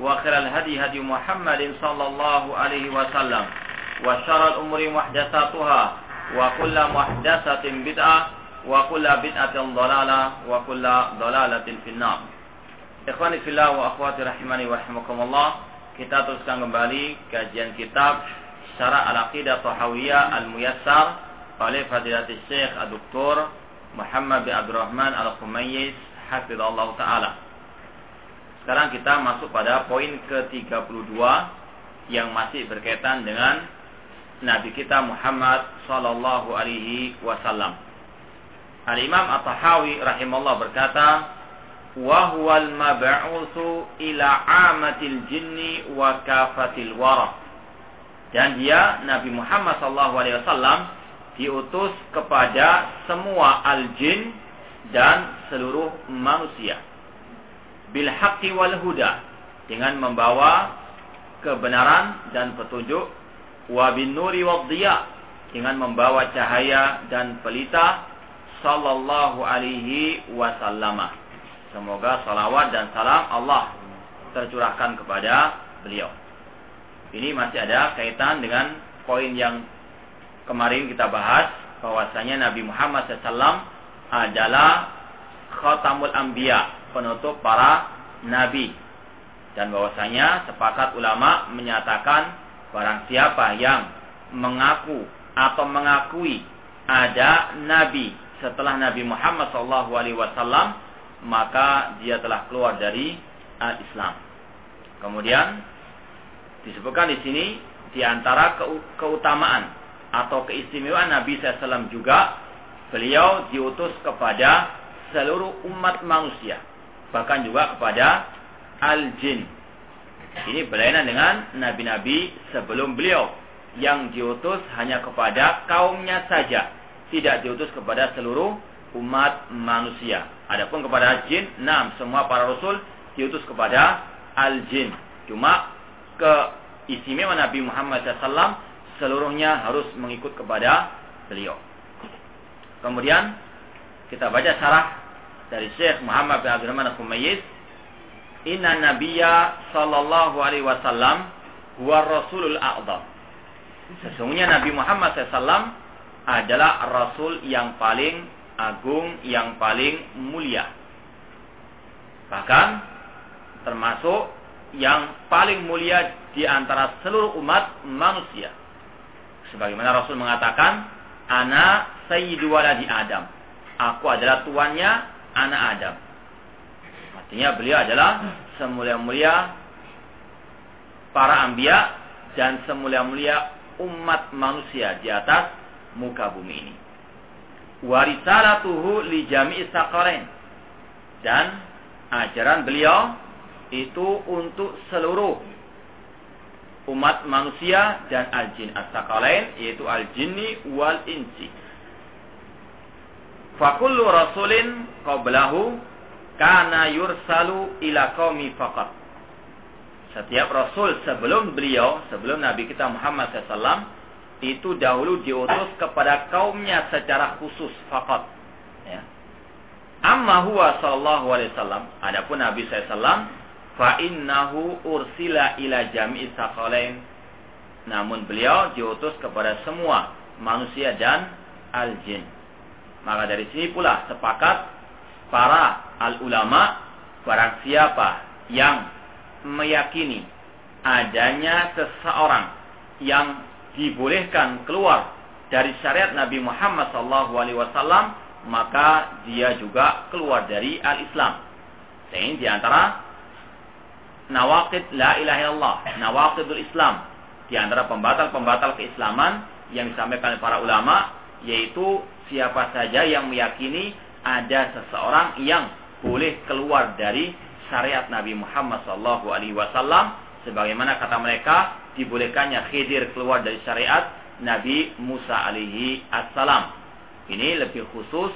وخير الهدي هدي محمد صلى الله عليه وسلم وشر الأمور محدثاتها وكل محدثة بدعة وكل بدعة ضلالة وكل ضلالة في النار Ikhwani fillah wa akhwati rahimani wa rahimakumullah. Kita teruskan kembali kajian kitab Syara Al-Aqidah Tahawiyah Al-Muyassar oleh Fadilatul Syekh Ad-Doktor Muhammad bin Abdurrahman Al-Khumayyiz hafizallahu taala. Sekarang kita masuk pada poin ke-32 yang masih berkaitan dengan Nabi kita Muhammad sallallahu alaihi wasallam. Al-Imam At-Tahawi rahimahullah berkata, wa huwal mab'utsu ila amatil jinni wa kafatil wara. Dan dia Nabi Muhammad sallallahu alaihi wasallam diutus kepada semua al-jin dan seluruh manusia. Bil haqqi wal huda dengan membawa kebenaran dan petunjuk wa bin nuri wad dengan membawa cahaya dan pelita sallallahu alaihi wasallam. Semoga salawat dan salam Allah tercurahkan kepada beliau. Ini masih ada kaitan dengan poin yang kemarin kita bahas bahwasanya Nabi Muhammad SAW adalah khatamul anbiya, penutup para nabi. Dan bahwasanya sepakat ulama menyatakan barang siapa yang mengaku atau mengakui ada nabi setelah Nabi Muhammad SAW maka dia telah keluar dari Islam. Kemudian disebutkan di sini di antara keutamaan atau keistimewaan Nabi SAW juga beliau diutus kepada seluruh umat manusia, bahkan juga kepada al-jin. Ini berlainan dengan nabi-nabi sebelum beliau yang diutus hanya kepada kaumnya saja, tidak diutus kepada seluruh umat manusia. Adapun kepada jin, enam semua para rasul diutus kepada al-jin. Cuma keistimewaan Nabi Muhammad SAW seluruhnya harus mengikut kepada beliau. Kemudian kita baca syarah dari Syekh Muhammad bin Abdurrahman Al-Khumayyiz. Inna Nabiya sallallahu alaihi wasallam huwa Rasulul A'zam. Sesungguhnya Nabi Muhammad SAW adalah Rasul yang paling agung yang paling mulia. Bahkan termasuk yang paling mulia di antara seluruh umat manusia. Sebagaimana Rasul mengatakan, Ana sayyidu waladi Adam. Aku adalah tuannya anak Adam. Artinya beliau adalah semulia-mulia para ambia dan semulia-mulia umat manusia di atas muka bumi ini warisalatuhu li jami'i saqarain. Dan ajaran beliau itu untuk seluruh umat manusia dan al-jin as-saqalain yaitu al-jinni wal insi. Fakullu rasulin qablahu kana yursalu ila qaumi faqat. Setiap rasul sebelum beliau, sebelum Nabi kita Muhammad SAW, itu dahulu diutus kepada kaumnya secara khusus fakat. Ya. Amma huwa sallallahu alaihi wasallam. Adapun Nabi SAW, fa innahu ursila ila jami'i saqalain. Namun beliau diutus kepada semua manusia dan al-jin. Maka dari sini pula sepakat para al-ulama barang siapa yang meyakini adanya seseorang yang dibolehkan keluar dari syariat Nabi Muhammad SAW, maka dia juga keluar dari al-Islam. Ini di antara nawaqid la ilaha illallah, nawaqidul Islam. Di antara pembatal-pembatal keislaman yang disampaikan para ulama yaitu siapa saja yang meyakini ada seseorang yang boleh keluar dari syariat Nabi Muhammad sallallahu alaihi wasallam sebagaimana kata mereka dibolehkannya Khidir keluar dari syariat Nabi Musa alaihi assalam. Ini lebih khusus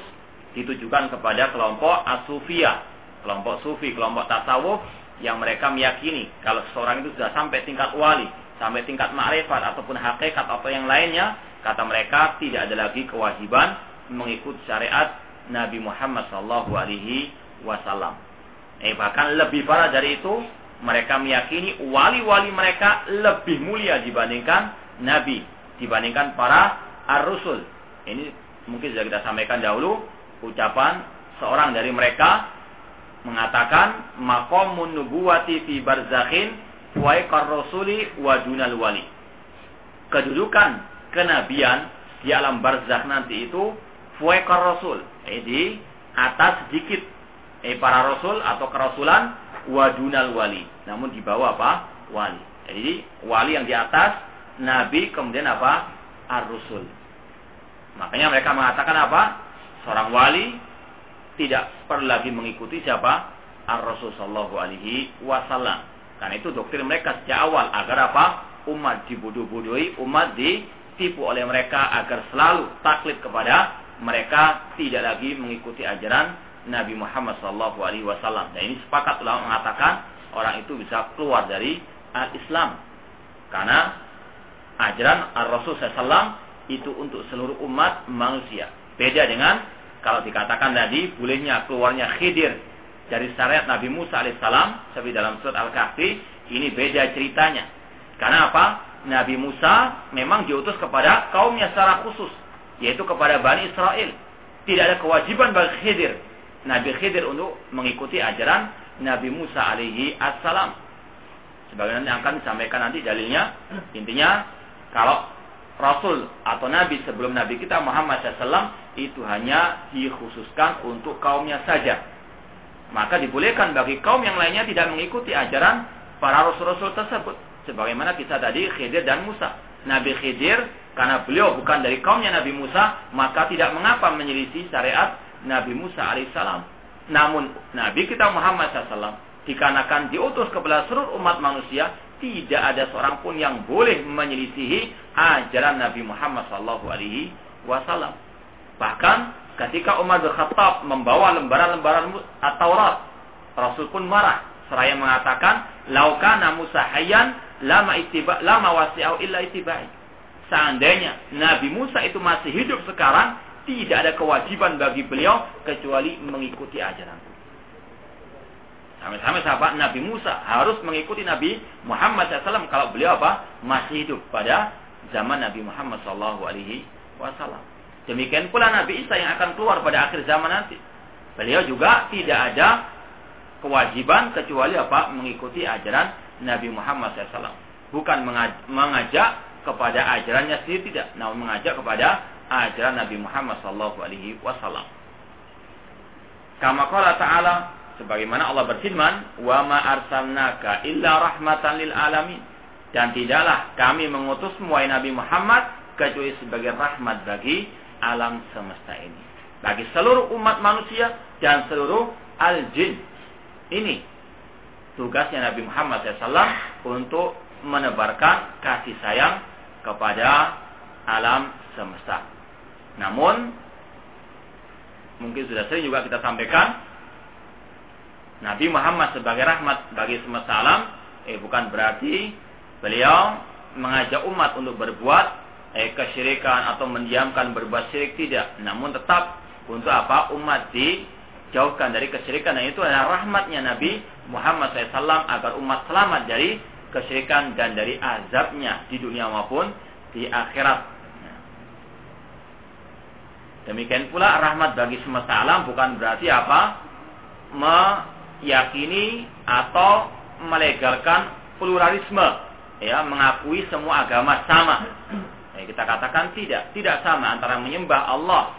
ditujukan kepada kelompok asufia, kelompok sufi, kelompok tasawuf yang mereka meyakini kalau seseorang itu sudah sampai tingkat wali, sampai tingkat ma'rifat ataupun hakikat atau yang lainnya, kata mereka tidak ada lagi kewajiban mengikut syariat Nabi Muhammad sallallahu alaihi. Eh bahkan lebih parah dari itu, mereka meyakini wali-wali mereka lebih mulia dibandingkan nabi, dibandingkan para ar-rusul. Ini mungkin sudah kita sampaikan dahulu ucapan seorang dari mereka mengatakan maqamun nubuwati fi barzakhin wa rasuli wa dunal wali. Kedudukan kenabian di alam barzakh nanti itu fuekar rasul, eh, di atas sedikit eh, para rasul atau kerasulan wadunal wali. Namun di bawah apa? Wali. Jadi wali yang di atas, nabi kemudian apa? Ar-rusul. Makanya mereka mengatakan apa? Seorang wali tidak perlu lagi mengikuti siapa? Ar-Rasul sallallahu alaihi wasallam. Karena itu doktrin mereka sejak awal agar apa? Umat dibodoh-bodohi, umat ditipu oleh mereka agar selalu taklid kepada mereka tidak lagi mengikuti ajaran Nabi Muhammad SAW. Dan ini sepakat ulama mengatakan orang itu bisa keluar dari al-Islam. Karena ajaran Al-Rasul SAW itu untuk seluruh umat manusia. Beda dengan kalau dikatakan tadi bolehnya keluarnya khidir dari syariat Nabi Musa alaihissalam seperti dalam surat Al-Kahfi ini beda ceritanya. Karena apa? Nabi Musa memang diutus kepada kaumnya secara khusus yaitu kepada Bani Israel. Tidak ada kewajiban bagi Khidir Nabi Khidir untuk mengikuti ajaran Nabi Musa alaihi assalam. Sebagaimana yang akan disampaikan nanti dalilnya. Intinya kalau Rasul atau Nabi sebelum Nabi kita Muhammad SAW itu hanya dikhususkan untuk kaumnya saja. Maka dibolehkan bagi kaum yang lainnya tidak mengikuti ajaran para rasul-rasul tersebut. Sebagaimana kita tadi Khidir dan Musa. Nabi Khidir karena beliau bukan dari kaumnya Nabi Musa, maka tidak mengapa menyelisih syariat Nabi Musa alaihissalam. Namun Nabi kita Muhammad SAW dikarenakan diutus kepada seluruh umat manusia tidak ada seorang pun yang boleh menyelisihi ajaran Nabi Muhammad SAW. Alaihi Wasallam. Bahkan ketika Umar bin Khattab membawa lembaran-lembaran Taurat, Rasul pun marah seraya mengatakan, "Laukana Musa hayyan lama itiba lama wasi'au illa itibai." Seandainya Nabi Musa itu masih hidup sekarang, tidak ada kewajiban bagi beliau kecuali mengikuti ajaran. Sama-sama sahabat Nabi Musa harus mengikuti Nabi Muhammad SAW kalau beliau apa masih hidup pada zaman Nabi Muhammad SAW. Demikian pula Nabi Isa yang akan keluar pada akhir zaman nanti. Beliau juga tidak ada kewajiban kecuali apa mengikuti ajaran Nabi Muhammad SAW. Bukan mengajak kepada ajarannya sendiri tidak, namun mengajak kepada ajaran Nabi Muhammad alaihi wasallam. Kama qala ta'ala sebagaimana Allah berfirman, "Wa ma arsalnaka illa rahmatan lil alamin." Dan tidaklah kami mengutus wahai Nabi Muhammad kecuali sebagai rahmat bagi alam semesta ini. Bagi seluruh umat manusia dan seluruh al-jin. Ini tugasnya Nabi Muhammad SAW untuk menebarkan kasih sayang kepada alam semesta. Namun mungkin sudah sering juga kita sampaikan Nabi Muhammad sebagai rahmat bagi semesta alam eh bukan berarti beliau mengajak umat untuk berbuat eh kesyirikan atau mendiamkan berbuat syirik tidak namun tetap untuk apa umat dijauhkan dari kesyirikan dan itu adalah rahmatnya Nabi Muhammad SAW agar umat selamat dari kesyirikan dan dari azabnya di dunia maupun di akhirat Demikian pula rahmat bagi semesta alam bukan berarti apa? Meyakini atau melegalkan pluralisme, ya, mengakui semua agama sama. Ya, kita katakan tidak, tidak sama antara menyembah Allah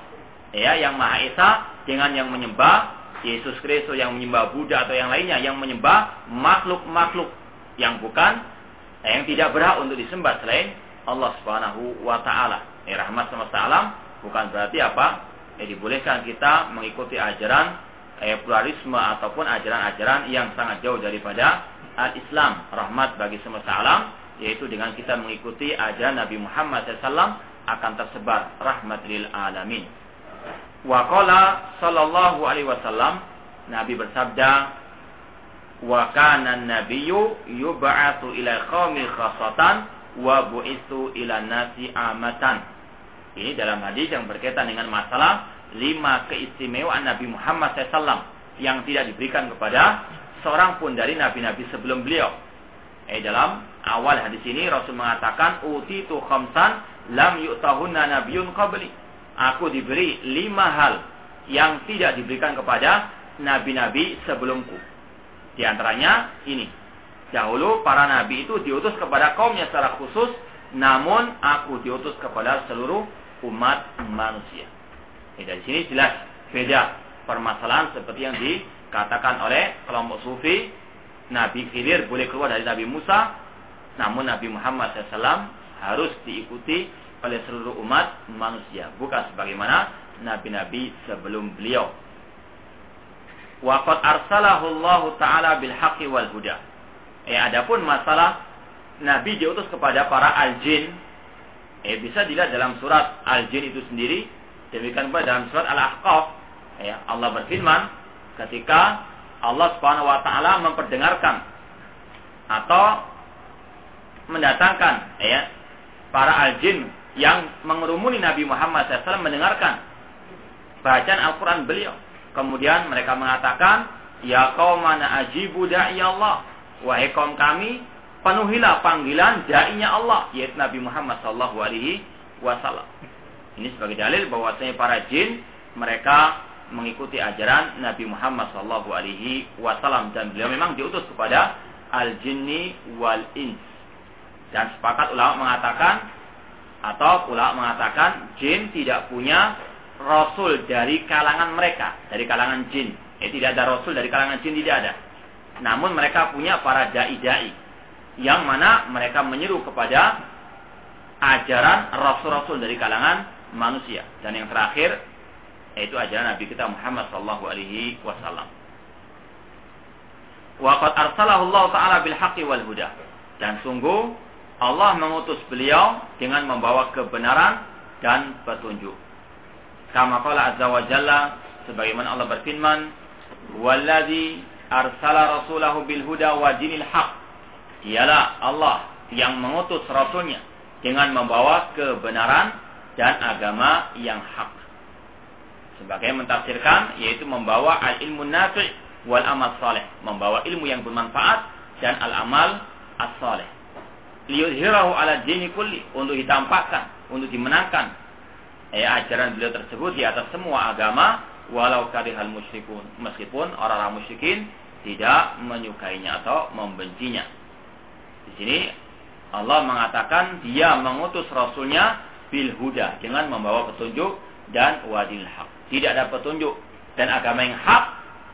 ya yang Maha Esa dengan yang menyembah Yesus Kristus yang menyembah Buddha atau yang lainnya yang menyembah makhluk-makhluk yang bukan yang tidak berhak untuk disembah selain Allah Subhanahu wa taala. Eh, rahmat semesta alam bukan berarti apa? Eh, dibolehkan kita mengikuti ajaran eh, pluralisme ataupun ajaran-ajaran yang sangat jauh daripada al-Islam, rahmat bagi semesta alam yaitu dengan kita mengikuti ajaran Nabi Muhammad SAW akan tersebar rahmat lil alamin. Wa qala sallallahu alaihi wasallam Nabi bersabda wa kana nabiyyu yub'atsu ila qaumi khassatan wa bu'itsu ila nasi amatan. Ini dalam hadis yang berkaitan dengan masalah lima keistimewaan Nabi Muhammad SAW yang tidak diberikan kepada seorang pun dari nabi-nabi sebelum beliau. Eh dalam awal hadis ini Rasul mengatakan uti tu khamsan lam yu'tahunna nabiyyun qabli. Aku diberi lima hal yang tidak diberikan kepada nabi-nabi sebelumku. Di antaranya ini. Dahulu para nabi itu diutus kepada kaumnya secara khusus, namun aku diutus kepada seluruh umat manusia. Eh, dari sini jelas beda permasalahan seperti yang dikatakan oleh kelompok sufi Nabi Khidir boleh keluar dari Nabi Musa namun Nabi Muhammad SAW harus diikuti oleh seluruh umat manusia. Bukan sebagaimana nabi-nabi sebelum beliau. Waqad arsalahu Allah Ta'ala bil haqqi wal huda. Eh, adapun masalah Nabi diutus kepada para al-jin. Eh, bisa dilihat dalam surat al-jin itu sendiri. Demikian pula dalam surat al-ahqaf. Eh, Allah berfirman ketika Allah Subhanahu wa taala memperdengarkan atau mendatangkan ya para aljin yang mengerumuni Nabi Muhammad SAW mendengarkan bacaan Al-Quran beliau. Kemudian mereka mengatakan, Ya mana ajibu da'i Allah. Wahai kaum kami, penuhilah panggilan da'inya Allah, yaitu Nabi Muhammad Alaihi Wasallam. Ini sebagai dalil bahwasanya para jin mereka mengikuti ajaran Nabi Muhammad Sallallahu Alaihi Wasallam dan beliau memang diutus kepada al jinni wal ins dan sepakat ulama mengatakan atau ulama mengatakan jin tidak punya rasul dari kalangan mereka, dari kalangan jin. Eh, tidak ada rasul dari kalangan jin tidak ada. Namun mereka punya para dai-dai yang mana mereka menyeru kepada ajaran rasul-rasul dari kalangan manusia. Dan yang terakhir yaitu ajaran Nabi kita Muhammad sallallahu alaihi wasallam. Waqad arsalahu Allah taala bil haqqi wal huda. Dan sungguh Allah mengutus beliau dengan membawa kebenaran dan petunjuk. Kama qala azza wa jalla sebagaimana Allah berfirman, "Wallazi arsala rasulahu bil huda wa dinil haq." Ialah Allah yang mengutus rasulnya dengan membawa kebenaran dan agama yang hak. Sebagai mentafsirkan yaitu membawa al-ilmu nafi' wal amal saleh, membawa ilmu yang bermanfaat dan al-amal as-saleh liyudhirahu ala dini kulli untuk ditampakkan, untuk dimenangkan eh, ajaran beliau tersebut di atas semua agama walau karihal musyrikun meskipun orang-orang musyrikin tidak menyukainya atau membencinya. Di sini Allah mengatakan dia mengutus rasulnya bil huda dengan membawa petunjuk dan wadil hak. Tidak ada petunjuk dan agama yang hak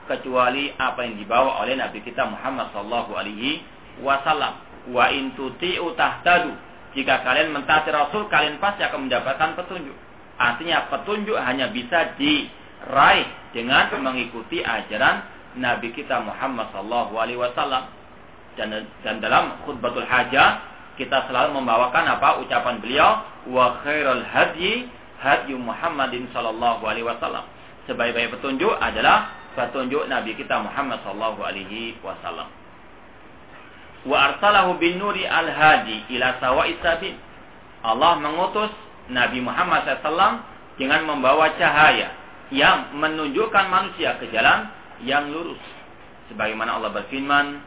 kecuali apa yang dibawa oleh Nabi kita Muhammad sallallahu alaihi wasallam wa in tuti'u tahtadu. Jika kalian mentaati Rasul, kalian pasti akan mendapatkan petunjuk. Artinya petunjuk hanya bisa diraih dengan mengikuti ajaran Nabi kita Muhammad sallallahu alaihi wasallam. Dan, dan dalam khutbatul hajah kita selalu membawakan apa ucapan beliau wa khairul hadyi hadyu Muhammadin sallallahu alaihi wasallam. Sebaik-baik petunjuk adalah petunjuk Nabi kita Muhammad sallallahu alaihi wasallam wa arsalahu bin nuri al hadi ila sawa'is sabil. Allah mengutus Nabi Muhammad SAW dengan membawa cahaya yang menunjukkan manusia ke jalan yang lurus. Sebagaimana Allah berfirman,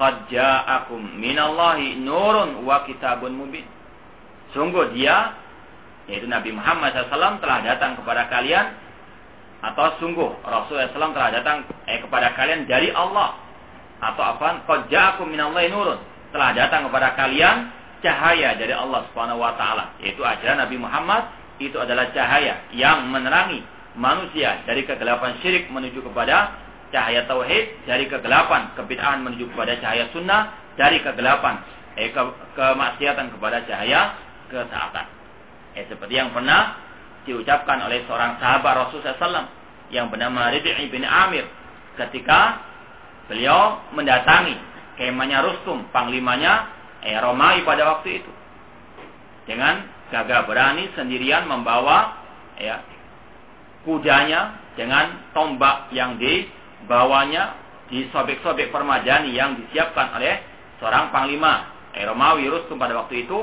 "Qad ja'akum minallahi nurun wa kitabun mubin." Sungguh dia yaitu Nabi Muhammad SAW telah datang kepada kalian atau sungguh Rasulullah SAW telah datang eh, kepada kalian dari Allah atau apa? Qad minallahi nurun. Telah datang kepada kalian cahaya dari Allah Subhanahu wa taala, yaitu ajaran Nabi Muhammad itu adalah cahaya yang menerangi manusia dari kegelapan syirik menuju kepada cahaya tauhid, dari kegelapan kebid'ahan menuju kepada cahaya sunnah, dari kegelapan eh, ke, kemaksiatan kepada cahaya ketaatan. Eh, seperti yang pernah diucapkan oleh seorang sahabat Rasulullah SAW yang bernama Rid'i bin Amir ketika beliau mendatangi kemahnya Rustum, panglimanya eh, Romawi pada waktu itu. Dengan gagah berani sendirian membawa ya kudanya dengan tombak yang dibawanya disobek-sobek permadani yang disiapkan oleh seorang panglima eh, Romawi Rustum pada waktu itu.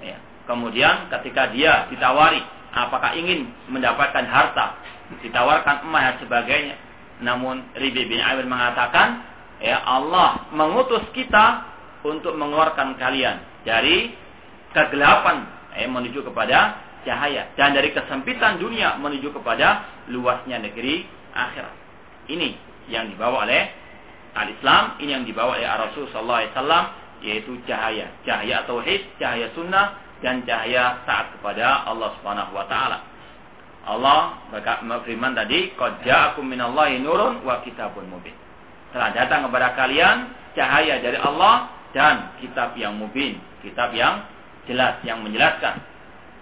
Ya. Kemudian ketika dia ditawari apakah ingin mendapatkan harta, ditawarkan emas dan sebagainya. Namun Ribi bin Amir mengatakan, ya Allah mengutus kita untuk mengeluarkan kalian dari kegelapan eh, menuju kepada cahaya dan dari kesempitan dunia menuju kepada luasnya negeri akhirat. Ini yang dibawa oleh al-Islam, ini yang dibawa oleh Rasul sallallahu alaihi wasallam yaitu cahaya, cahaya tauhid, cahaya sunnah dan cahaya saat kepada Allah Subhanahu wa taala. Allah berfirman tadi, "Qad ja'akum minallahi nurun wa kitabun mubin." Telah datang kepada kalian cahaya dari Allah dan kitab yang mubin, kitab yang jelas yang menjelaskan.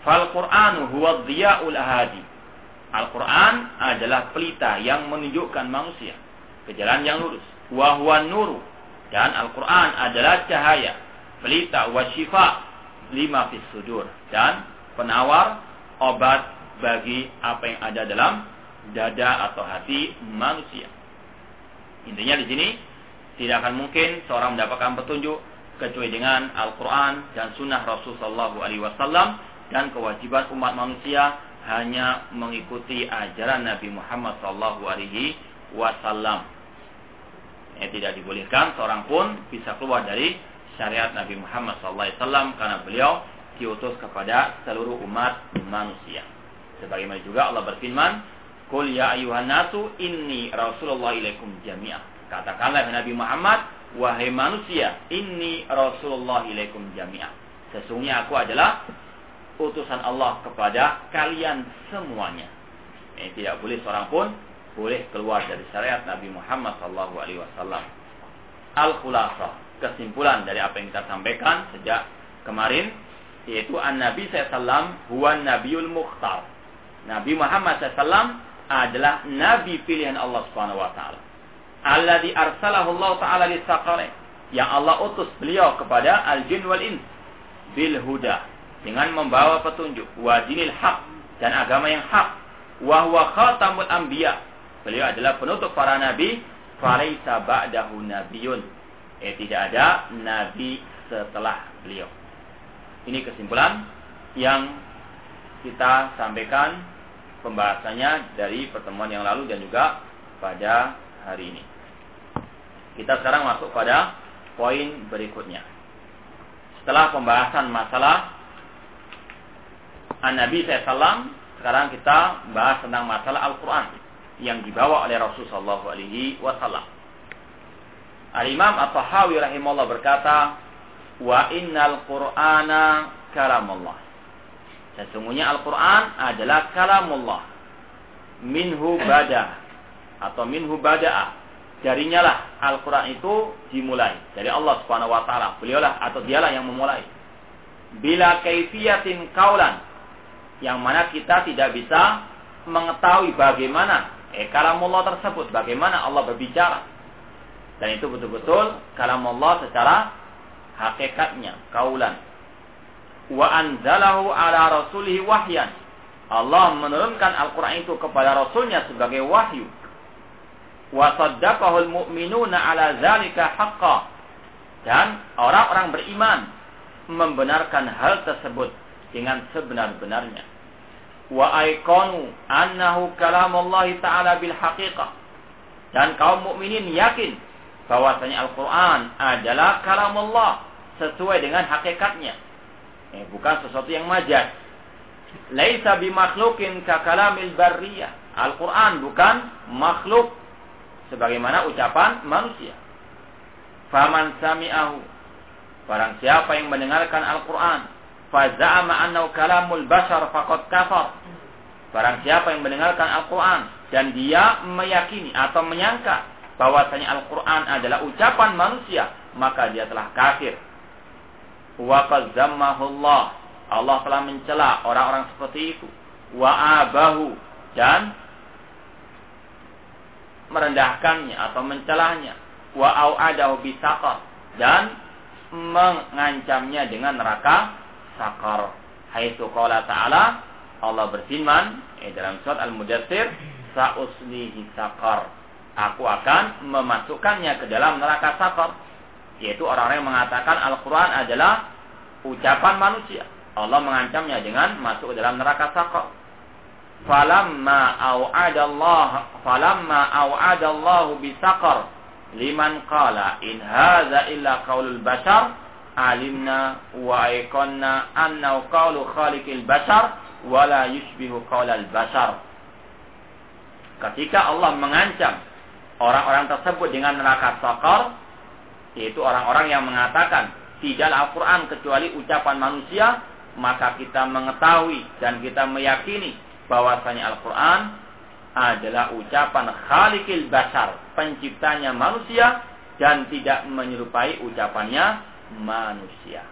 Fal Qur'anu huwa dhiya'ul. Al-Qur'an adalah pelita yang menunjukkan manusia ke jalan yang lurus. Wa huwa nuru dan Al-Qur'an adalah cahaya, pelita wa syifa lima fis sudur dan penawar obat bagi apa yang ada dalam dada atau hati manusia. Intinya di sini tidak akan mungkin seorang mendapatkan petunjuk kecuali dengan Al-Quran dan Sunnah Rasulullah SAW dan kewajiban umat manusia hanya mengikuti ajaran Nabi Muhammad SAW. Ya, tidak dibolehkan seorang pun bisa keluar dari syariat Nabi Muhammad SAW karena beliau diutus kepada seluruh umat manusia. Sebagaimana juga Allah berfirman, "Qul ya ayuhan nasu inni rasulullah ilaikum jami'ah." Katakanlah Nabi Muhammad, wahai manusia, inni rasulullah ilaikum jami'ah. Sesungguhnya aku adalah utusan Allah kepada kalian semuanya. Ini tidak boleh seorang pun boleh keluar dari syariat Nabi Muhammad SAW. Al-Khulasah kesimpulan dari apa yang kita sampaikan sejak kemarin yaitu an-nabi sallallahu huwa nabiyul mukhtar. Nabi Muhammad sallallahu adalah nabi pilihan Allah Subhanahu wa taala. Alladzi arsalahu Allah taala lisaqalain. Yang Allah utus beliau kepada al-jin wal ins bil huda dengan membawa petunjuk wa dinil dan agama yang hak wa huwa khatamul anbiya. Beliau adalah penutup para nabi, falaisa ba'dahu nabiyyun eh tidak ada nabi setelah beliau. Ini kesimpulan yang kita sampaikan pembahasannya dari pertemuan yang lalu dan juga pada hari ini. Kita sekarang masuk pada poin berikutnya. Setelah pembahasan masalah An-Nabi SAW, sekarang kita bahas tentang masalah Al-Quran yang dibawa oleh Rasulullah SAW. Al-Imam At-Tahawi rahimahullah berkata, "Wa innal Qur'ana kalamullah." Sesungguhnya Al-Qur'an adalah kalamullah. Minhu bada atau minhu bada'a. Darinya lah Al-Qur'an itu dimulai dari Allah Subhanahu wa taala. Beliaulah atau dialah yang memulai. Bila kaifiyatin kaulan yang mana kita tidak bisa mengetahui bagaimana eh kalamullah tersebut, bagaimana Allah berbicara dan itu betul-betul kalam Allah secara hakikatnya, kaulan. Wa anzalahu ala rasulihi wahyan. Allah menurunkan Al-Quran itu kepada Rasulnya sebagai wahyu. Wa saddaqahul mu'minuna ala zalika haqqa. Dan orang-orang beriman membenarkan hal tersebut dengan sebenar-benarnya. Wa aikonu annahu kalam Allah Ta'ala bil haqiqah. Dan kaum mukminin yakin bahwasanya Al-Quran adalah kalam Allah sesuai dengan hakikatnya. Eh, bukan sesuatu yang majaz. Laisa bimakhlukin ka kalamil barriyah. Al-Quran bukan makhluk sebagaimana ucapan manusia. Faman sami'ahu Barang siapa yang mendengarkan Al-Quran, faza'ama annahu kalamul bashar faqad kafar. Barang siapa yang mendengarkan Al-Quran dan dia meyakini atau menyangka bahwasanya Al-Quran adalah ucapan manusia, maka dia telah kafir. Allah. Allah telah mencela orang-orang seperti itu. Wa abahu dan merendahkannya atau mencelahnya. Wa au'adahu bisaqar dan mengancamnya dengan neraka sakar. Haitsu qala ta'ala Allah berfirman eh, dalam surat Al-Mudaththir sa'uslihi sakar. Aku akan memasukkannya ke dalam neraka sakar. Yaitu orang-orang yang mengatakan Al-Quran adalah ucapan manusia. Allah mengancamnya dengan masuk ke dalam neraka sakar. Falamma au'adallah falamma au'adallahu bisaqar liman qala in hadza illa qaulul bashar alimna wa aiqanna annahu qaulu khaliqil bashar wala yushbihu qaulal bashar ketika Allah mengancam orang-orang tersebut dengan neraka sakar yaitu orang-orang yang mengatakan tidak Al-Quran kecuali ucapan manusia maka kita mengetahui dan kita meyakini bahwasanya Al-Quran adalah ucapan Khalikil Basar, penciptanya manusia dan tidak menyerupai ucapannya manusia.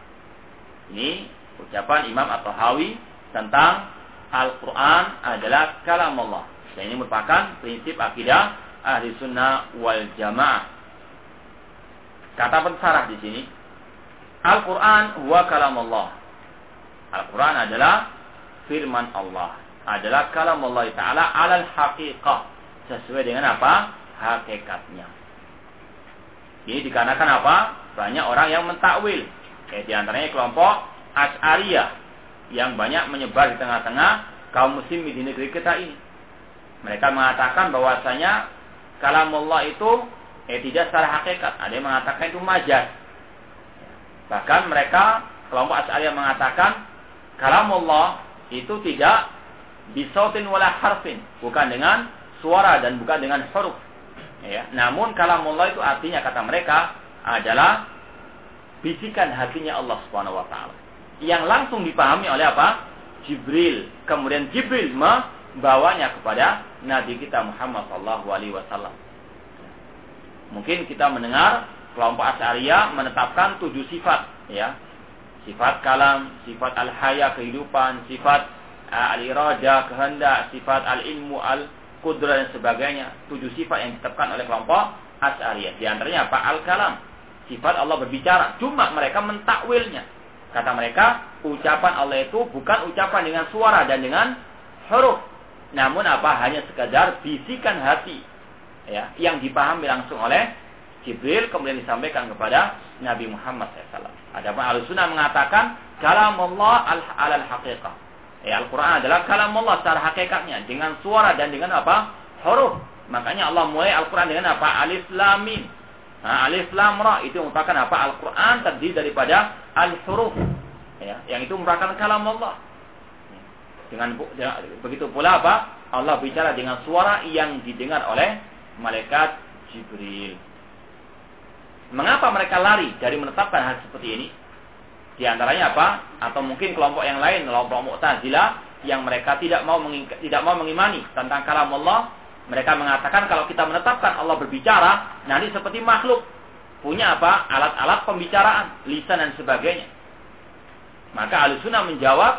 Ini ucapan Imam At-Tahawi tentang Al-Quran adalah kalam Allah. Dan ini merupakan prinsip akidah ahli sunnah wal jamaah. Kata pensarah di sini, Al-Quran huwa kalam Allah. Al-Quran adalah firman Allah adalah kalam Allah Ta'ala alal haqiqah. Sesuai dengan apa? Hakikatnya. Ini dikarenakan apa? Banyak orang yang mentakwil. Eh, di antaranya kelompok As'ariyah yang banyak menyebar di tengah-tengah kaum muslim di negeri kita ini. Mereka mengatakan bahwasanya kalam Allah itu eh, tidak secara hakikat. Ada yang mengatakan itu majaz. Bahkan mereka kelompok As'ariyah mengatakan kalam Allah itu tidak bisautin wala harfin, bukan dengan suara dan bukan dengan huruf. Ya. Namun kalamullah itu artinya kata mereka adalah bisikan hatinya Allah Subhanahu wa taala. Yang langsung dipahami oleh apa? Jibril. Kemudian Jibril membawanya kepada Nabi kita Muhammad sallallahu alaihi wasallam. Mungkin kita mendengar kelompok Asy'ariyah menetapkan tujuh sifat, ya. Sifat kalam, sifat al-haya kehidupan, sifat al-irada, kehendak, sifat al-ilmu, al-qudrah dan sebagainya. Tujuh sifat yang ditetapkan oleh kelompok Asy'ariyah. Di antaranya apa? Al-kalam. Sifat Allah berbicara. Cuma mereka mentakwilnya. Kata mereka, ucapan Allah itu bukan ucapan dengan suara dan dengan huruf. Namun apa? Hanya sekadar bisikan hati. Ya, yang dipahami langsung oleh Jibril kemudian disampaikan kepada Nabi Muhammad SAW. Adapun Al-Sunnah mengatakan kalam Allah al-haqiqah. Ya, Al-Quran adalah kalam Allah secara hakikatnya. Dengan suara dan dengan apa? Huruf. Makanya Allah mulai Al-Quran dengan apa? Alif Lam Mim. Nah, alif Lam Ra itu merupakan apa? Al-Quran terdiri daripada al-huruf. Ya, yang itu merupakan kalam Allah. Dengan, dengan begitu pula apa? Allah bicara dengan suara yang didengar oleh malaikat Jibril. Mengapa mereka lari dari menetapkan hal seperti ini? Di antaranya apa? Atau mungkin kelompok yang lain, kelompok Mu'tazilah yang mereka tidak mau tidak mau mengimani tentang kalam Allah. Mereka mengatakan kalau kita menetapkan Allah berbicara, nanti seperti makhluk punya apa? Alat-alat pembicaraan, lisan dan sebagainya. Maka Ahlussunnah menjawab,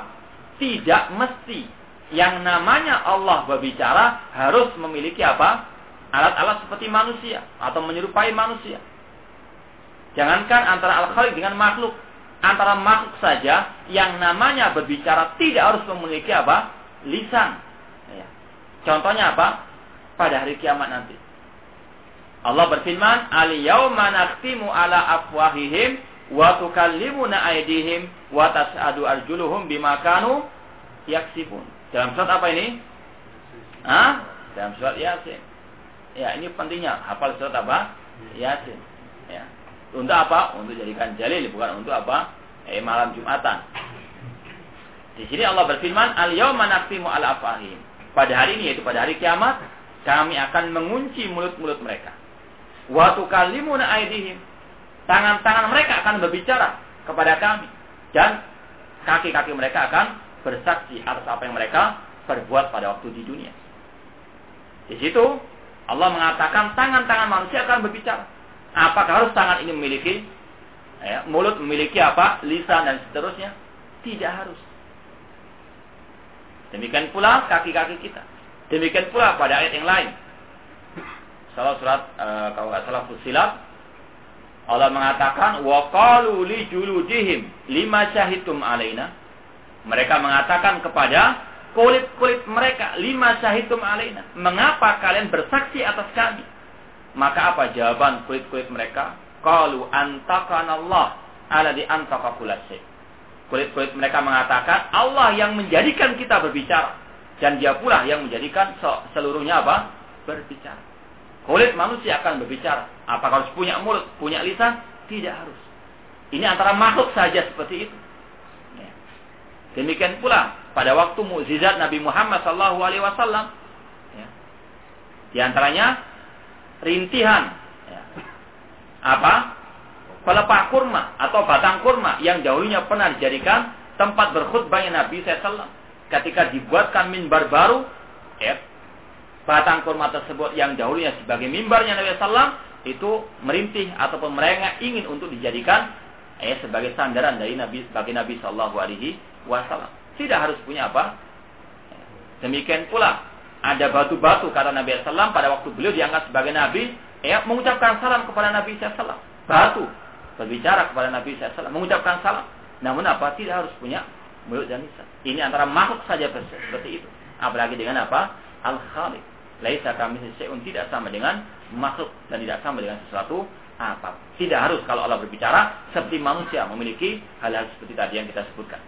tidak mesti yang namanya Allah berbicara harus memiliki apa? Alat-alat seperti manusia atau menyerupai manusia. Jangankan antara al-khaliq dengan makhluk antara makhluk saja yang namanya berbicara tidak harus memiliki apa? Lisan. Ya. Contohnya apa? Pada hari kiamat nanti. Allah berfirman, "Al-yauma nakhtimu ala afwahihim wa tukallimuna aydihim wa tas'adu arjuluhum bima kanu yaksibun." Dalam surat apa ini? Hah? Dalam surat Yasin. Ya, ini pentingnya hafal surat apa? Yasin. Ya. Untuk apa? Untuk jadikan jalil, bukan untuk apa? Eh, malam Jumatan. Di sini Allah berfirman, "Al-yauma naqtimu ala afahim." Pada hari ini yaitu pada hari kiamat, kami akan mengunci mulut-mulut mereka. Wa tukallimuna aydihim. Tangan-tangan mereka akan berbicara. kepada kami dan kaki-kaki mereka akan bersaksi atas apa yang mereka perbuat pada waktu di dunia. Di situ Allah mengatakan tangan-tangan manusia akan berbicara. Apakah harus tangan ini memiliki ya, mulut memiliki apa? lisan dan seterusnya? Tidak harus. Demikian pula kaki-kaki kita. Demikian pula pada ayat yang lain. Salah surat uh, kalau nggak salah Fusilat Allah mengatakan wa qalu juludihim lima syahidtum alaina. Mereka mengatakan kepada kulit-kulit mereka lima syahidtum alaina. Mengapa kalian bersaksi atas kami? Maka apa jawaban kulit-kulit mereka? Qalu antakana Allah alladhi antaka kullasyai. Kulit-kulit mereka mengatakan Allah yang menjadikan kita berbicara dan dia pula yang menjadikan seluruhnya apa? berbicara. Kulit manusia akan berbicara. Apakah harus punya mulut, punya lisan? Tidak harus. Ini antara makhluk saja seperti itu. Demikian pula pada waktu mukjizat Nabi Muhammad Sallallahu Alaihi Wasallam, ya. di antaranya rintihan, ya. apa? Pelepah kurma atau batang kurma yang dahulunya pernah dijadikan tempat berkhutbahnya Nabi SAW. Ketika dibuatkan mimbar baru, ya, batang kurma tersebut yang dahulunya sebagai mimbarnya Nabi SAW itu merintih ataupun merengek ingin untuk dijadikan eh, sebagai sandaran dari Nabi sebagai Nabi Shallallahu Alaihi Wasallam. Tidak harus punya apa. Demikian pula ada batu-batu kata Nabi SAW pada waktu beliau diangkat sebagai Nabi, eh, mengucapkan salam kepada Nabi SAW. Batu berbicara kepada Nabi SAW, mengucapkan salam. Namun apa? Tidak harus punya mulut dan lisan. Ini antara makhluk saja seperti itu. Apalagi dengan apa? Al-Khaliq. Laisa kami sesuatu tidak sama dengan makhluk dan tidak sama dengan sesuatu apa. Tidak harus kalau Allah berbicara seperti manusia memiliki hal-hal seperti tadi yang kita sebutkan.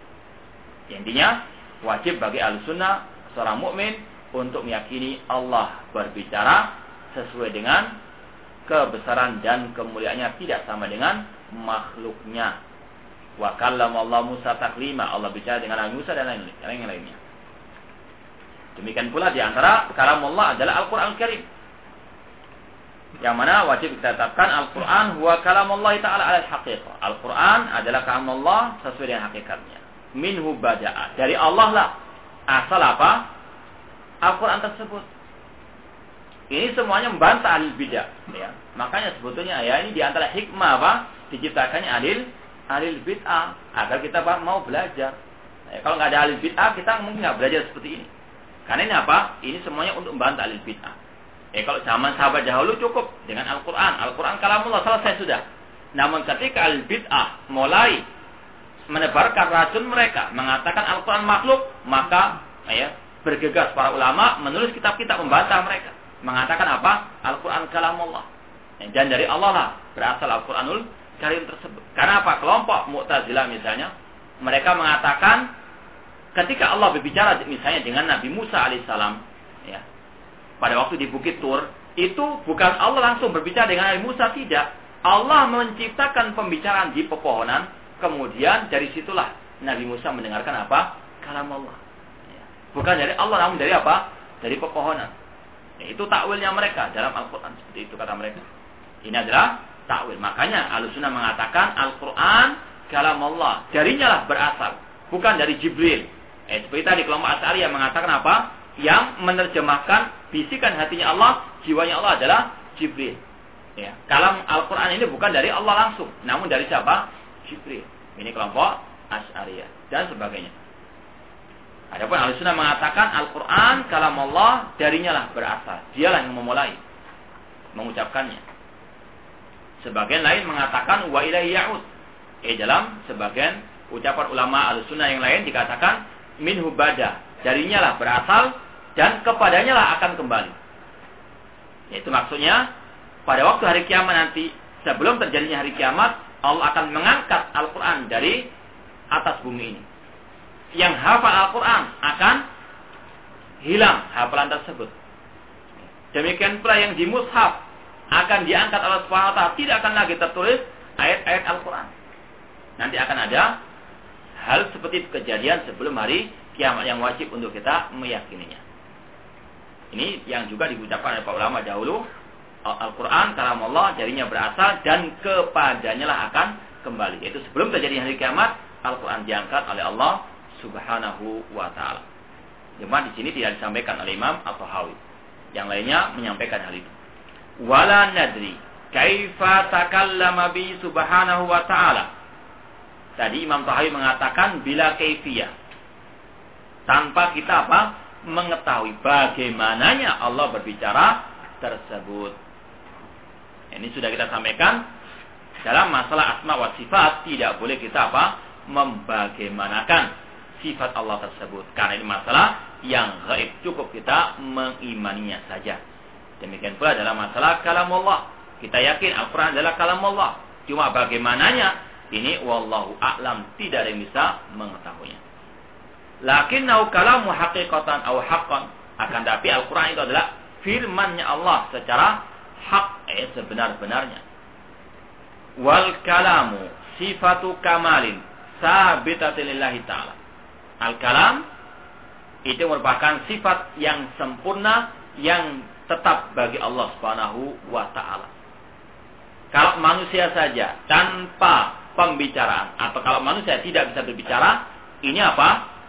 Intinya wajib bagi al-sunnah seorang mukmin untuk meyakini Allah berbicara sesuai dengan kebesaran dan kemuliaannya tidak sama dengan makhluknya. Wa Allah Musa taklima. Allah bicara dengan Nabi Musa dan lain lain lainnya. Demikian pula di antara kalam Allah adalah Al-Qur'an Karim. Yang mana wajib kita tetapkan Al-Qur'an huwa kalam Allah taala ala haqiqah. Al-Qur'an adalah kalam Allah sesuai dengan hakikatnya. Minhu bada'a. Dari Allah lah. Asal apa? Al-Qur'an tersebut. Ini semuanya membantah ahli bidah. Ya. Makanya sebetulnya ya ini di antara hikmah apa? Diciptakannya adil ahli bid'ah agar kita mau belajar. Ya, kalau nggak ada ahli bid'ah kita mungkin nggak belajar seperti ini. Karena ini apa? Ini semuanya untuk membantah ahli bid'ah. Eh kalau zaman sahabat dahulu cukup dengan Al-Quran. Al-Quran kalamullah selesai sudah. Namun ketika ahli bid'ah mulai menebarkan racun mereka, mengatakan Al-Quran makhluk, maka ya, bergegas para ulama menulis kitab-kitab membantah mereka. Mengatakan apa? Al-Quran kalamullah. Dan dari Allah lah berasal Al-Quranul Karim tersebut. Karena apa? Kelompok Mu'tazilah misalnya, mereka mengatakan ketika Allah berbicara misalnya dengan Nabi Musa alaihissalam, pada waktu di Bukit Tur, itu bukan Allah langsung berbicara dengan Nabi Musa tidak. Allah menciptakan pembicaraan di pepohonan, kemudian dari situlah Nabi Musa mendengarkan apa? Kalam Allah. Ya. Bukan dari Allah, namun dari apa? Dari pepohonan. Ya, itu takwilnya mereka dalam Al-Quran seperti itu kata mereka. Ini adalah takwil. Makanya Al-Sunnah mengatakan Al-Quran kalam Allah. Darinya lah berasal. Bukan dari Jibril. Eh, seperti tadi kelompok Asy'ari yang mengatakan apa? Yang menerjemahkan bisikan hatinya Allah, jiwanya Allah adalah Jibril. Ya. Kalam Al-Quran ini bukan dari Allah langsung. Namun dari siapa? Jibril. Ini kelompok Asy'ariyah dan sebagainya. Adapun Ahlussunnah mengatakan Al-Qur'an kalam Allah darinya lah berasal. Dialah yang memulai mengucapkannya. Sebagian lain mengatakan wa ilaihi ya'ud. Eh dalam sebagian ucapan ulama Ahlussunnah yang lain dikatakan minhu bada. Darinya lah berasal dan kepadanya lah akan kembali. Itu maksudnya pada waktu hari kiamat nanti sebelum terjadinya hari kiamat Allah akan mengangkat Al-Quran dari atas bumi ini yang hafal Al-Quran akan hilang hafalan tersebut. Demikian pula yang di mushaf akan diangkat Allah Subhanahu tidak akan lagi tertulis ayat-ayat Al-Quran. Nanti akan ada hal seperti kejadian sebelum hari kiamat yang wajib untuk kita meyakininya. Ini yang juga diucapkan oleh para ulama dahulu. Al-Quran, kalam Allah, jarinya berasal dan kepadanya lah akan kembali. Yaitu sebelum terjadi hari kiamat, Al-Quran diangkat oleh Allah Subhanahu wa Ta'ala. Cuma di sini tidak disampaikan oleh Imam atau Hawi. Yang lainnya menyampaikan hal itu. Wala nadri kaifa takallama bi subhanahu wa ta'ala. Tadi Imam Tahawi mengatakan bila kaifiyah. Tanpa kita apa? Mengetahui bagaimananya Allah berbicara tersebut. Ini sudah kita sampaikan dalam masalah asma wa sifat tidak boleh kita apa? Membagaimanakan sifat Allah tersebut. Karena ini masalah yang gaib cukup kita mengimaninya saja. Demikian pula dalam masalah kalam Allah. Kita yakin Al-Quran adalah kalam Allah. Cuma bagaimananya, ini wallahu a'lam. Tidak ada yang bisa mengetahuinya. Lakinnau kalamu haqiqatan au haqqan. Akan tapi Al-Quran itu adalah firmannya Allah secara hak, eh sebenar-benarnya. Wal kalamu sifatu kamalin sabitatillahi ta'ala. Al-kalam itu merupakan sifat yang sempurna yang tetap bagi Allah Subhanahu wa taala. Kalau manusia saja tanpa pembicaraan atau kalau manusia tidak bisa berbicara, ini apa?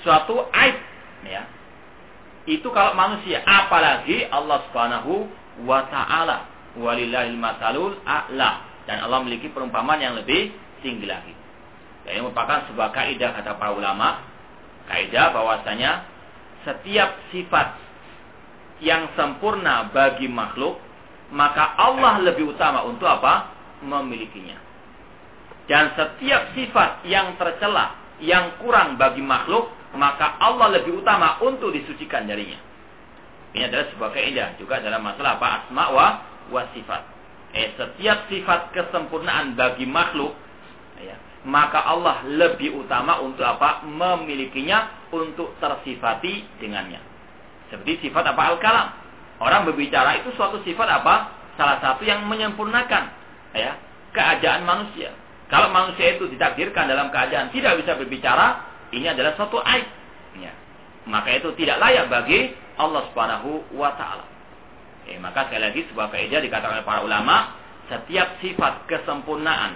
Suatu aib ya. Itu kalau manusia, apalagi Allah Subhanahu wa taala. Walillahil masalul a'la. Dan Allah memiliki perumpamaan yang lebih tinggi lagi. Dan ini merupakan sebuah kaidah kata para ulama kaidah bahwasanya setiap sifat yang sempurna bagi makhluk maka Allah lebih utama untuk apa? memilikinya. Dan setiap sifat yang tercela, yang kurang bagi makhluk, maka Allah lebih utama untuk disucikan darinya. Ini adalah sebuah kaidah juga dalam masalah apa? Asma wa, wa sifat. Eh, setiap sifat kesempurnaan bagi makhluk, ya, maka Allah lebih utama untuk apa? Memilikinya untuk tersifati dengannya. Seperti sifat apa? Al-kalam. Orang berbicara itu suatu sifat apa? Salah satu yang menyempurnakan ya keadaan manusia. Kalau manusia itu ditakdirkan dalam keadaan tidak bisa berbicara, ini adalah suatu aib. Ya. Maka itu tidak layak bagi Allah Subhanahu wa taala. Eh, maka sekali lagi sebuah kaidah dikatakan oleh para ulama, setiap sifat kesempurnaan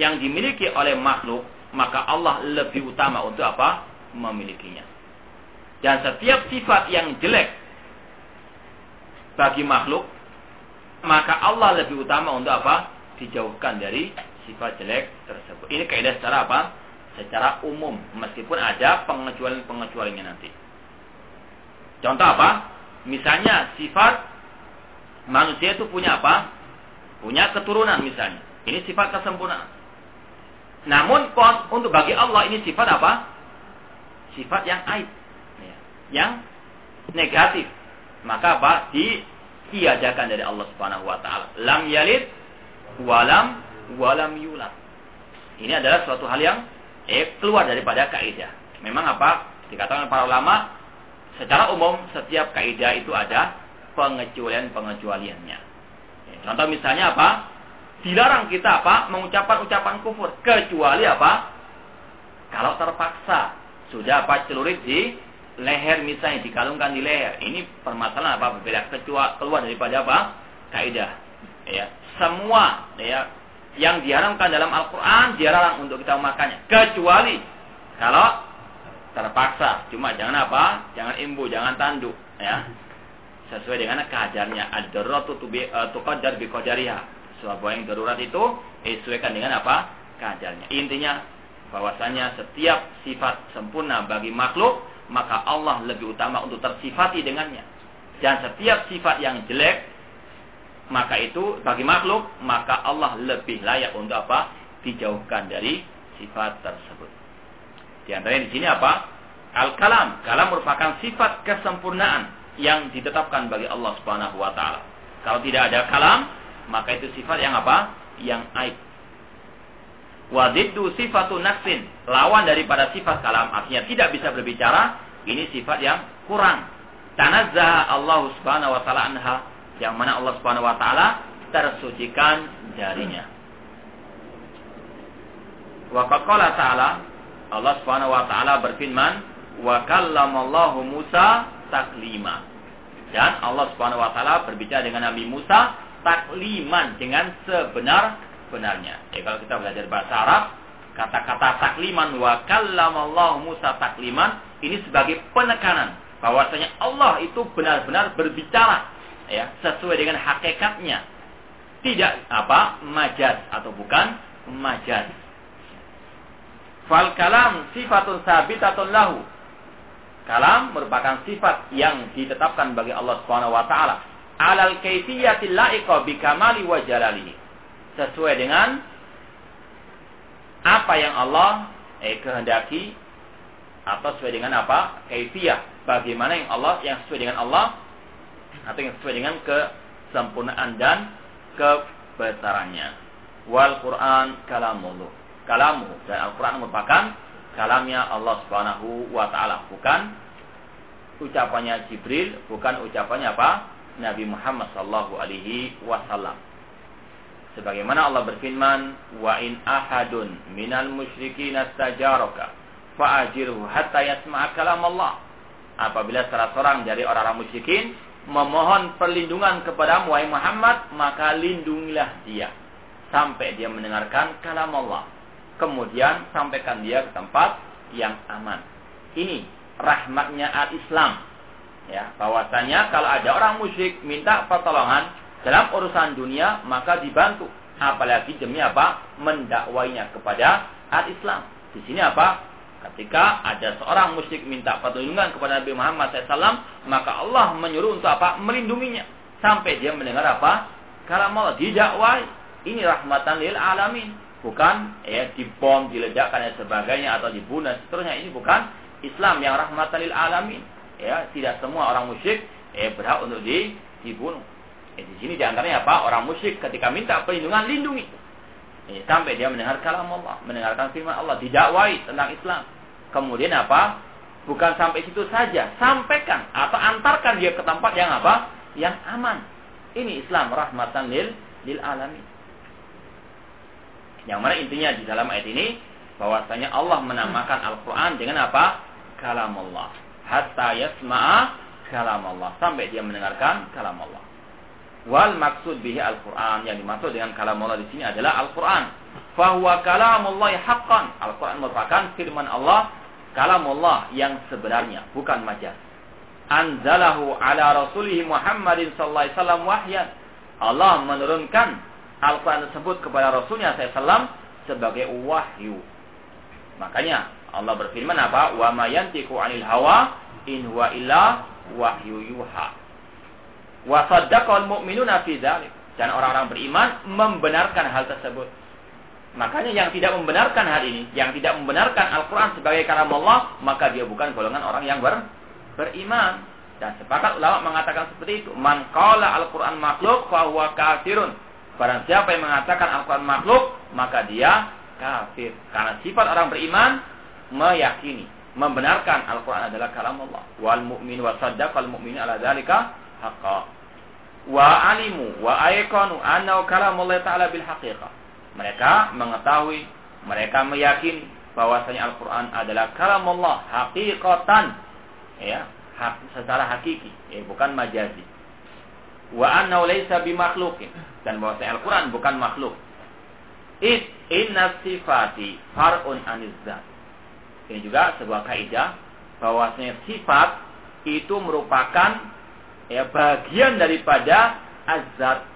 yang dimiliki oleh makhluk, maka Allah lebih utama untuk apa? Memilikinya. Dan setiap sifat yang jelek bagi makhluk, maka Allah lebih utama untuk apa? Dijauhkan dari sifat jelek tersebut. Ini kaidah secara apa? Secara umum, meskipun ada pengecualian-pengecualiannya nanti. Contoh apa? Misalnya sifat manusia itu punya apa? Punya keturunan misalnya. Ini sifat kesempurnaan. Namun untuk bagi Allah ini sifat apa? Sifat yang aib. Ya. Yang negatif. Maka apa? Ditiadakan dari Allah Subhanahu wa taala. Lam yalid walam walam yulad. Ini adalah suatu hal yang eh, keluar daripada kaidah. Memang apa? Dikatakan para ulama secara umum setiap kaidah itu ada pengecualian-pengecualiannya. Contoh misalnya apa? dilarang kita apa? Mengucapkan ucapan kufur. Kecuali apa? Kalau terpaksa. Sudah apa? Celurit di leher misalnya dikalungkan di leher. Ini permasalahan apa? Berbeda. Kecuali keluar daripada apa? Kaidah. Ya. Semua ya yang diharamkan dalam Al-Quran dilarang untuk kita memakannya kecuali kalau terpaksa cuma jangan apa jangan imbu jangan tanduk ya sesuai dengan keajarnya ad-darratu tuqaddar bi qadariha sebuah yang darurat itu disesuaikan dengan apa? Keajalnya. Intinya bahwasanya setiap sifat sempurna bagi makhluk maka Allah lebih utama untuk tersifati dengannya. Dan setiap sifat yang jelek maka itu bagi makhluk maka Allah lebih layak untuk apa? Dijauhkan dari sifat tersebut. Di antaranya di sini apa? Al-kalam. Kalam merupakan sifat kesempurnaan yang ditetapkan bagi Allah Subhanahu wa taala. Kalau tidak ada kalam, maka itu sifat yang apa? Yang aib. Wadiddu sifatu naksin. Lawan daripada sifat kalam. Artinya tidak bisa berbicara. Ini sifat yang kurang. Tanazzaha Allah subhanahu wa ta'ala anha. Yang mana Allah subhanahu wa ta'ala tersucikan darinya. Wa qala ta'ala. Allah subhanahu wa ta'ala berfirman. Wa kallamallahu Musa taklima. Dan Allah subhanahu wa ta'ala berbicara dengan Nabi Musa takliman dengan sebenar sebenarnya. Ya, kalau kita belajar bahasa Arab, kata-kata takliman wa kallamallahu Musa takliman ini sebagai penekanan bahwasanya Allah itu benar-benar berbicara ya sesuai dengan hakikatnya. Tidak apa majaz atau bukan majaz. Fal kalam sifatun sabitatun lahu. Kalam merupakan sifat yang ditetapkan bagi Allah Subhanahu wa taala alal kaifiyatil la'iqa bi kamali wa jalalihi. Sesuai dengan apa yang Allah eh, kehendaki atau sesuai dengan apa? Kaifiyah. Bagaimana yang Allah yang sesuai dengan Allah atau yang sesuai dengan kesempurnaan dan kebesarannya. Wal Quran kalamullah. Kalamu dan Al-Quran merupakan kalamnya Allah Subhanahu wa taala, bukan ucapannya Jibril, bukan ucapannya apa? Nabi Muhammad sallallahu alaihi wasallam. Sebagaimana Allah berfirman, "Wa in ahadun minal musyrikin astajaraka fa'ajirhu hatta yasma'a kalam Allah." Apabila salah seorang dari orang-orang musyrikin memohon perlindungan kepada wahai Muhammad, maka lindungilah dia sampai dia mendengarkan kalam Allah. Kemudian sampaikan dia ke tempat yang aman. Ini rahmatnya al-Islam. Ya, bahwasanya kalau ada orang musyrik minta pertolongan dalam urusan dunia, maka dibantu. Apalagi demi apa? Mendakwainya kepada al-Islam. Di sini apa? Ketika ada seorang musyrik minta perlindungan kepada Nabi Muhammad SAW, maka Allah menyuruh untuk apa? Melindunginya. Sampai dia mendengar apa? Kalam Allah didakwai. Ini rahmatan lil alamin. Bukan ya dibom, diledakkan dan sebagainya atau dibunuh. Seterusnya ini bukan Islam yang rahmatan lil alamin. Ya, tidak semua orang musyrik eh, berhak untuk di, dibunuh. Eh, di sini di antaranya apa? Orang musyrik ketika minta perlindungan lindungi. Ini sampai dia mendengar kalam Allah, mendengarkan firman Allah, didakwai tentang Islam. Kemudian apa? Bukan sampai situ saja, sampaikan atau antarkan dia ke tempat yang apa? Yang aman. Ini Islam rahmatan lil lil alamin. Yang mana intinya di dalam ayat ini bahwasanya Allah menamakan Al-Qur'an dengan apa? Kalam Allah. Hatta yasma'a kalam Allah sampai dia mendengarkan kalam Allah. Wal maksud bihi Al-Quran. Yang dimaksud dengan kalam Allah di sini adalah Al-Quran. Fahuwa kalamullah haqqan. Al-Quran merupakan firman Allah. Kalam Allah yang sebenarnya. Bukan majaz. Anzalahu ala rasulihi Muhammadin sallallahu alaihi wasallam wahyan. Allah menurunkan Al-Quran tersebut kepada Rasulnya SAW sebagai wahyu. Makanya Allah berfirman apa? Wa ma yantiqu 'anil hawa in huwa illa wahyu yuha. Wa saddaqal mu'minuna. Dan orang-orang beriman membenarkan hal tersebut. Makanya yang tidak membenarkan hal ini, yang tidak membenarkan Al-Quran sebagai kalam Allah, maka dia bukan golongan orang yang ber, beriman. Dan sepakat ulama mengatakan seperti itu. Man qala Al-Quran makhluk fahuwa kafirun. Barang siapa yang mengatakan Al-Quran makhluk, maka dia kafir. Karena sifat orang beriman meyakini, membenarkan Al-Quran adalah kalam Allah. Wal mu'min wa saddaqal mu'min ala dzalika haqqa wa alimu wa ayqanu annahu kalamullah taala bil haqiqah. Mereka mengetahui, mereka meyakini bahwasanya Al-Qur'an adalah kalam Allah haqiqatan ya, hak, secara hakiki, ya, bukan majazi. Wa annahu laisa bimakhluqin dan bahwasanya Al-Qur'an bukan makhluk. It inna sifati far'un anizzat. Ini juga sebuah kaidah bahwasanya sifat itu merupakan ya bagian daripada azat.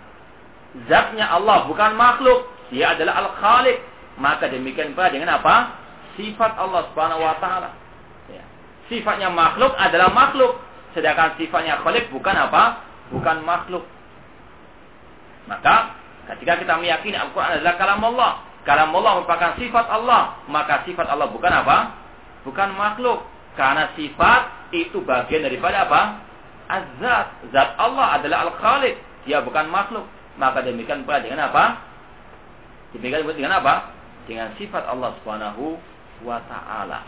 Zatnya Allah bukan makhluk, dia adalah al-khaliq. Maka demikian pula dengan apa? Sifat Allah Subhanahu wa taala. Ya. Sifatnya makhluk adalah makhluk, sedangkan sifatnya khaliq bukan apa? Bukan makhluk. Maka ketika kita meyakini Al-Qur'an adalah kalam Allah, kalam Allah merupakan sifat Allah, maka sifat Allah bukan apa? Bukan makhluk. Karena sifat itu bagian daripada apa? Azat. Zat Allah adalah al-khaliq. Dia bukan makhluk. Maka demikian pula dengan apa? Demikian pula dengan apa? Dengan sifat Allah Subhanahu wa taala.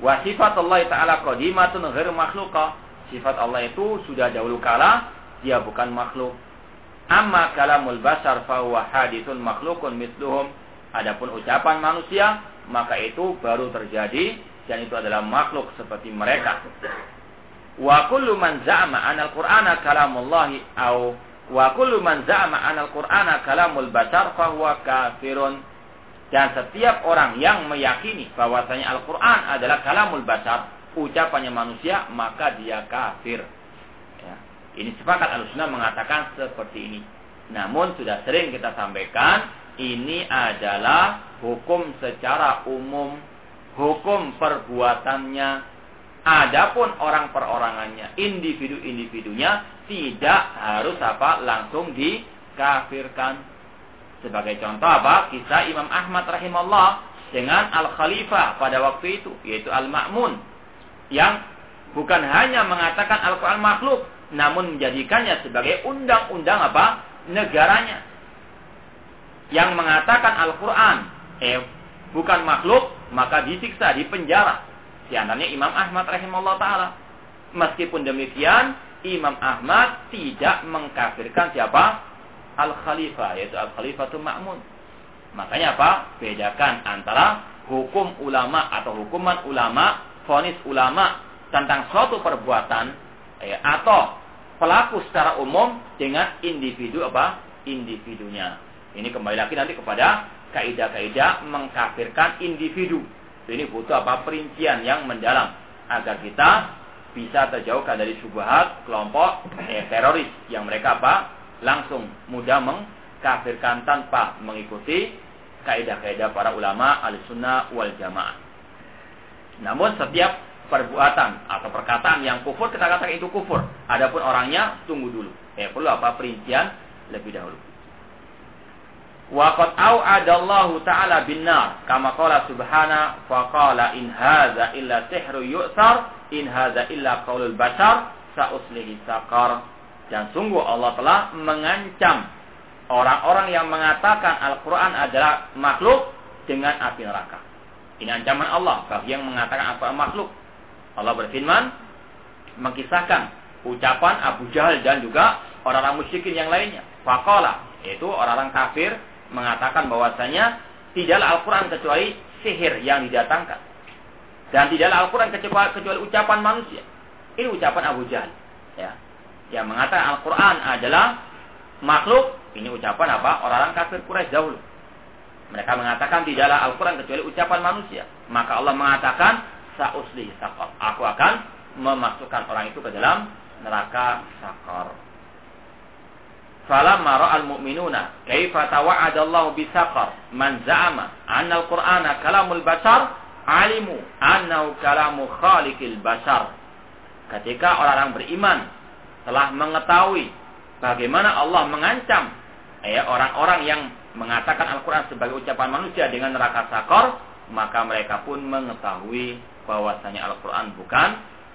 Wa sifat Allah taala qadimatun ghairu makhluqa. Sifat Allah itu sudah dahulu kala, dia bukan makhluk. Amma kalamul basar fa huwa hadithun makhlukun mithluhum. Adapun ucapan manusia, maka itu baru terjadi dan itu adalah makhluk seperti mereka. Wa kullu man za'ama anna al-Qur'ana kalamullahi au Wa kullu man za'ama anal Qur'ana kalamul bashar fahuwa kafirun. Dan setiap orang yang meyakini bahwasanya Al-Qur'an adalah kalamul bashar, ucapannya manusia, maka dia kafir. Ya. Ini sepakat Al-Sunnah mengatakan seperti ini. Namun sudah sering kita sampaikan, ini adalah hukum secara umum, hukum perbuatannya, Adapun orang perorangannya, individu-individunya tidak harus apa langsung dikafirkan. Sebagai contoh apa? Kisah Imam Ahmad rahimahullah dengan Al-Khalifah pada waktu itu, yaitu Al-Ma'mun. Yang bukan hanya mengatakan Al-Quran makhluk, namun menjadikannya sebagai undang-undang apa? Negaranya. Yang mengatakan Al-Quran, eh, bukan makhluk, maka disiksa, dipenjara. Di antaranya Imam Ahmad rahimahullah taala. Meskipun demikian, Imam Ahmad tidak mengkafirkan siapa? Al-Khalifah, yaitu Al-Khalifatul Ma'mun. Makanya apa? Bedakan antara hukum ulama atau hukuman ulama, fonis ulama tentang suatu perbuatan eh, atau pelaku secara umum dengan individu apa? Individunya. Ini kembali lagi nanti kepada kaidah-kaidah mengkafirkan individu. Ini butuh apa perincian yang mendalam agar kita bisa terjauhkan dari subhat kelompok eh, teroris yang mereka apa langsung mudah mengkafirkan tanpa mengikuti kaidah-kaidah para ulama al-sunnah wal jamaah. Namun setiap perbuatan atau perkataan yang kufur kita katakan itu kufur. Adapun orangnya tunggu dulu. Eh perlu apa perincian lebih dahulu. Wa qad au'adallahu ta'ala bin nar kama qala subhana fa qala in hadza illa sihru yu'sar in hadza illa qaulul bashar sa'uslihi saqar dan sungguh Allah telah mengancam orang-orang yang mengatakan Al-Qur'an adalah makhluk dengan api neraka. Ini ancaman Allah bagi yang mengatakan apa makhluk. Allah berfirman mengkisahkan ucapan Abu Jahal dan juga orang-orang musyrikin yang lainnya. Faqala yaitu orang-orang kafir mengatakan bahwasanya tidaklah Al-Quran kecuali sihir yang didatangkan. Dan tidaklah Al-Quran kecuali, kecuali ucapan manusia. Ini ucapan Abu Jahal. Ya. Yang mengatakan Al-Quran adalah makhluk. Ini ucapan apa? Orang-orang kafir Quraisy dahulu. Mereka mengatakan tidaklah Al-Quran kecuali ucapan manusia. Maka Allah mengatakan, Sa'usli sakor. Aku akan memasukkan orang itu ke dalam neraka sakor. Falamma ra'al mu'minuna kaifa tawa'ada Allah bisaqar man za'ama anna al-Qur'ana kalamul bashar alimu annahu kalamu khaliqil bashar. Ketika orang-orang beriman telah mengetahui bagaimana Allah mengancam ya orang-orang yang mengatakan Al-Qur'an sebagai ucapan manusia dengan neraka sakor, maka mereka pun mengetahui bahwasanya Al-Qur'an bukan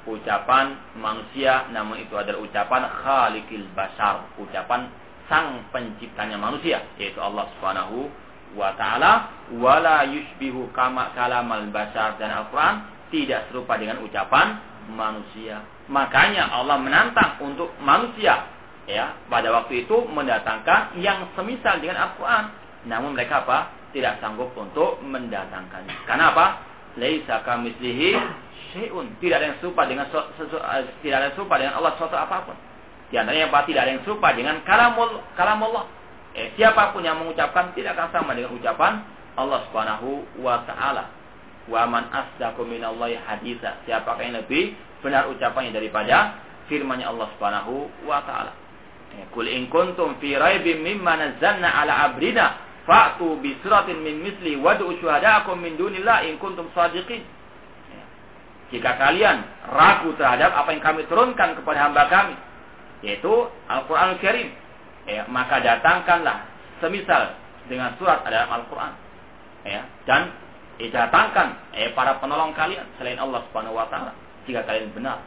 ucapan manusia namun itu adalah ucapan khaliqil bashar, ucapan sang penciptanya manusia yaitu Allah Subhanahu wa taala wala yushbihu kama kalamal basar dan Al-Qur'an tidak serupa dengan ucapan manusia. Makanya Allah menantang untuk manusia ya pada waktu itu mendatangkan yang semisal dengan Al-Qur'an. Namun mereka apa? Tidak sanggup untuk mendatangkannya. Karena apa? Laisa kamitslihi syai'un. Tidak ada yang serupa dengan tidak ada yang serupa dengan Allah suatu apa pun. Di antaranya yang tidak ada yang serupa dengan kalamul kalamullah. Eh, siapa pun yang mengucapkan tidak akan sama dengan ucapan Allah Subhanahu wa taala. Wa man asdaqu minallahi haditha. Siapakah yang lebih benar ucapannya daripada firman-Nya Allah Subhanahu wa taala. Eh, Kul in kuntum fi raibin mimma nazzalna ala abrina fa'tu bi suratin min misli wad'u syuhada'akum min dunillah in kuntum sadiqin. Eh, jika kalian ragu terhadap apa yang kami turunkan kepada hamba kami, yaitu Al-Quran Al-Karim. Ya, maka datangkanlah semisal dengan surat dalam Al-Quran. Ya, dan ya, datangkan ya, para penolong kalian selain Allah Subhanahu Wa Taala jika kalian benar.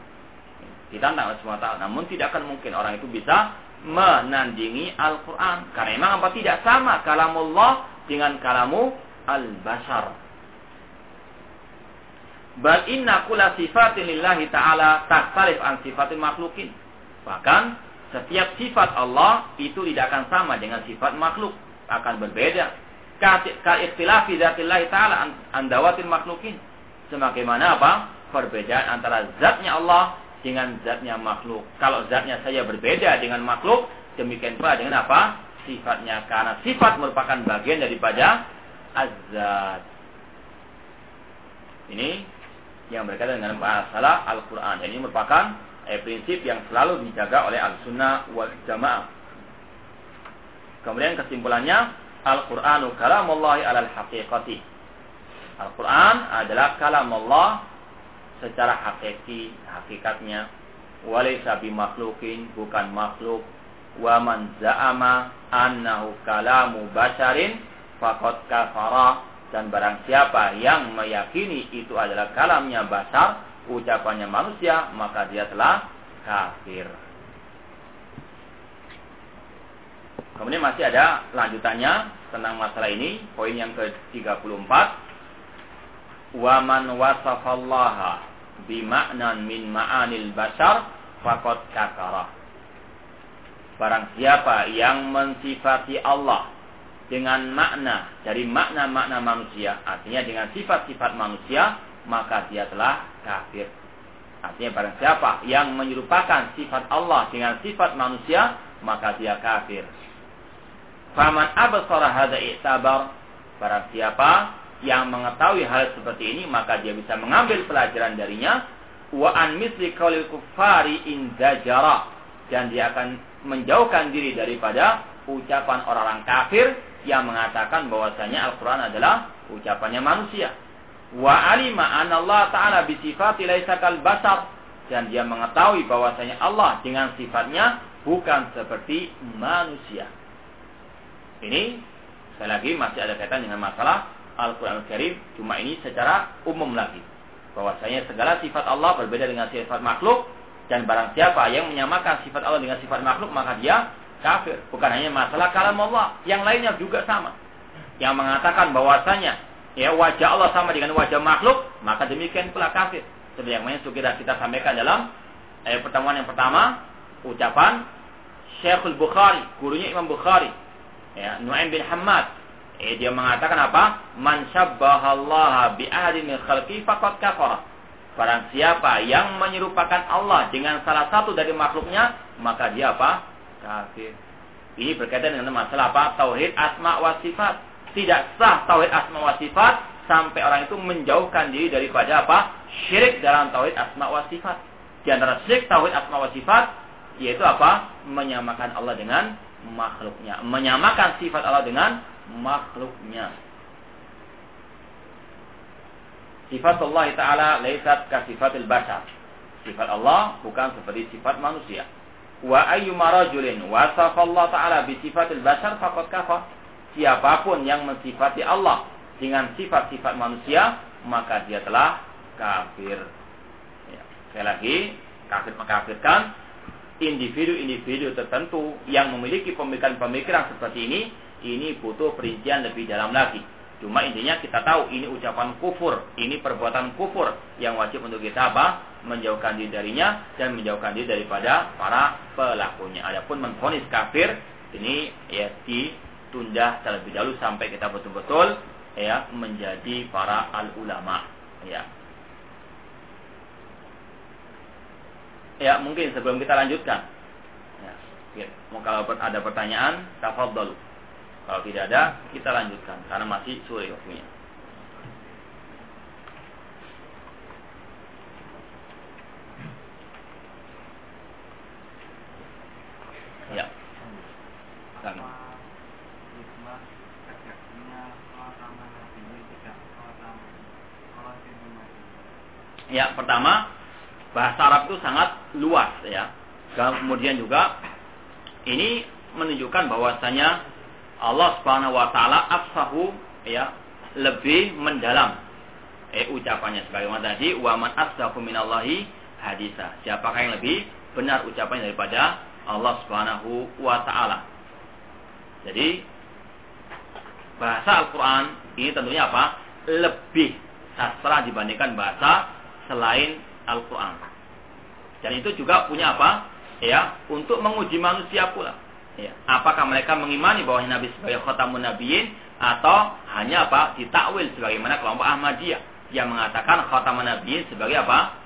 Ditantang oleh Wa Taala. Namun tidak akan mungkin orang itu bisa menandingi Al-Quran. Karena memang apa tidak sama kalamullah dengan kalamu al-bashar. Bal inna kula sifatin lillahi ta'ala taktarif an sifatin makhlukin. Bahkan setiap sifat Allah itu tidak akan sama dengan sifat makhluk, akan berbeda. Kaikhtilafi zatillah ta'ala andawatil makhlukin. Sebagaimana apa? Perbedaan antara zatnya Allah dengan zatnya makhluk. Kalau zatnya saja berbeda dengan makhluk, Demikian pula dengan apa? Sifatnya. Karena sifat merupakan bagian daripada azat. Ini yang berkaitan dengan masalah Al-Quran. Ini merupakan eh, prinsip yang selalu dijaga oleh Al-Sunnah wal Jamaah. Kemudian kesimpulannya, Al-Qur'anu kalamullahi alal haqiqati. Al-Quran adalah kalam Allah secara hakiki, hakikatnya. Walaysa bimakhlukin, bukan makhluk. Wa man za'ama annahu kalamu basharin faqad kafara. Dan barang siapa yang meyakini itu adalah kalamnya basar, ucapannya manusia, maka dia telah kafir. Kemudian masih ada lanjutannya tentang masalah ini, poin yang ke-34. Wa man wasafallaha bima'nan min ma'anil basar faqad kafara. Barang siapa yang mensifati Allah dengan makna dari makna-makna manusia, artinya dengan sifat-sifat manusia, maka dia telah kafir. Artinya barang siapa yang menyerupakan sifat Allah dengan sifat manusia, maka dia kafir. Faman abasara hadza i'tabar. Barang siapa yang mengetahui hal seperti ini, maka dia bisa mengambil pelajaran darinya. Wa an misli qaulil kuffari in zajara. Dan dia akan menjauhkan diri daripada ucapan orang-orang kafir yang mengatakan bahwasanya Al-Quran adalah ucapannya manusia. Wa alima Allah ta'ala bisifati laisa kal basar. Dan dia mengetahui bahwasanya Allah dengan sifatnya bukan seperti manusia. Ini sekali lagi masih ada kaitan dengan masalah Al-Quran Al-Karim. Cuma ini secara umum lagi. Bahwasanya segala sifat Allah berbeda dengan sifat makhluk. Dan barang siapa yang menyamakan sifat Allah dengan sifat makhluk, maka dia kafir. Bukan hanya masalah kalam Allah. Yang lainnya juga sama. Yang mengatakan bahwasanya ya wajah Allah sama dengan wajah makhluk, maka demikian pula kafir. Yang sudah kita sampaikan dalam eh, pertemuan yang pertama, ucapan Syekhul Bukhari, gurunya Imam Bukhari ya, Nu'aim bin Hamad eh, dia mengatakan apa? Man syabbahallaha bi ahadin min khalqi faqad kafara. Barang siapa yang menyerupakan Allah dengan salah satu dari makhluknya maka dia apa? Kafir. Ini berkaitan dengan masalah apa? Tauhid asma wa sifat tidak sah tauhid asma wa sifat sampai orang itu menjauhkan diri daripada apa syirik dalam tauhid asma wa sifat di antara syirik tauhid asma wa sifat yaitu apa menyamakan Allah dengan makhluknya. Menyamakan sifat Allah dengan makhluknya. Sifat Allah Ta'ala laisat ka sifatil. Sifat Allah bukan seperti sifat manusia. Wa ayyuma rajulin wasafa Allah Ta'ala bi sifatil bashar faqad kafar. Siapa pun yang mensifati Allah dengan sifat-sifat manusia, maka dia telah kafir. Ya. Sekali lagi, kafir mengkafirkan individu-individu tertentu yang memiliki pemikiran-pemikiran seperti ini, ini butuh perincian lebih dalam lagi. Cuma intinya kita tahu ini ucapan kufur, ini perbuatan kufur yang wajib untuk kita apa? Menjauhkan diri darinya dan menjauhkan diri daripada para pelakunya. Adapun menfonis kafir ini ya ditunda terlebih dahulu sampai kita betul-betul ya menjadi para al ulama ya Ya, mungkin sebelum kita lanjutkan. Ya, ya. kalau ada pertanyaan, tafadhol. Kalau tidak ada, kita lanjutkan karena masih sore waktunya. Ya. Kan. Ya, pertama bahasa Arab itu sangat luas ya. Kemudian juga ini menunjukkan bahwasanya Allah Subhanahu wa taala afsahu ya lebih mendalam eh ucapannya sebagaimana tadi wa man asdaqu minallahi hadisa. Siapakah yang lebih benar ucapannya daripada Allah Subhanahu wa taala. Jadi bahasa Al-Qur'an ini tentunya apa? Lebih sastra dibandingkan bahasa selain Al-Quran. Dan itu juga punya apa? Ya, untuk menguji manusia pula. Ya, apakah mereka mengimani bahwa Nabi sebagai khatamun nabiyin atau hanya apa? Ditakwil sebagaimana kelompok Ahmadiyah yang mengatakan khatamun nabiyin sebagai apa?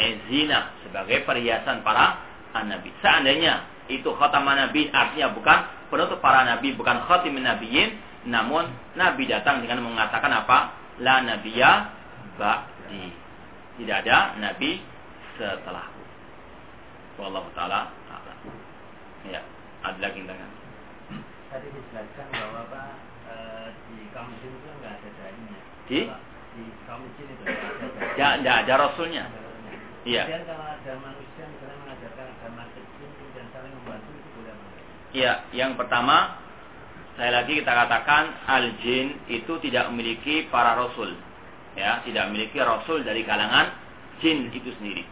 Eh, zina, sebagai perhiasan para nabi. Seandainya itu khataman nabi artinya bukan penutup para nabi, bukan khatimin nabiyin, namun nabi datang dengan mengatakan apa? La nabiya ba'di. Tidak ada nabi setelahku. Wallahu taala Ya, ada lagi tangan. Tadi dijelaskan bahwa Pak e, di kaum jin itu enggak ada dainya. Di? Di kaum jin itu enggak ada. Ya, enggak ada rasulnya. Iya. Kemudian kalau ada manusia misalnya mengajarkan agama jin dan saling membantu itu boleh? Iya, yang pertama saya lagi kita katakan al jin itu tidak memiliki para rasul. Ya, tidak memiliki rasul dari kalangan jin itu sendiri.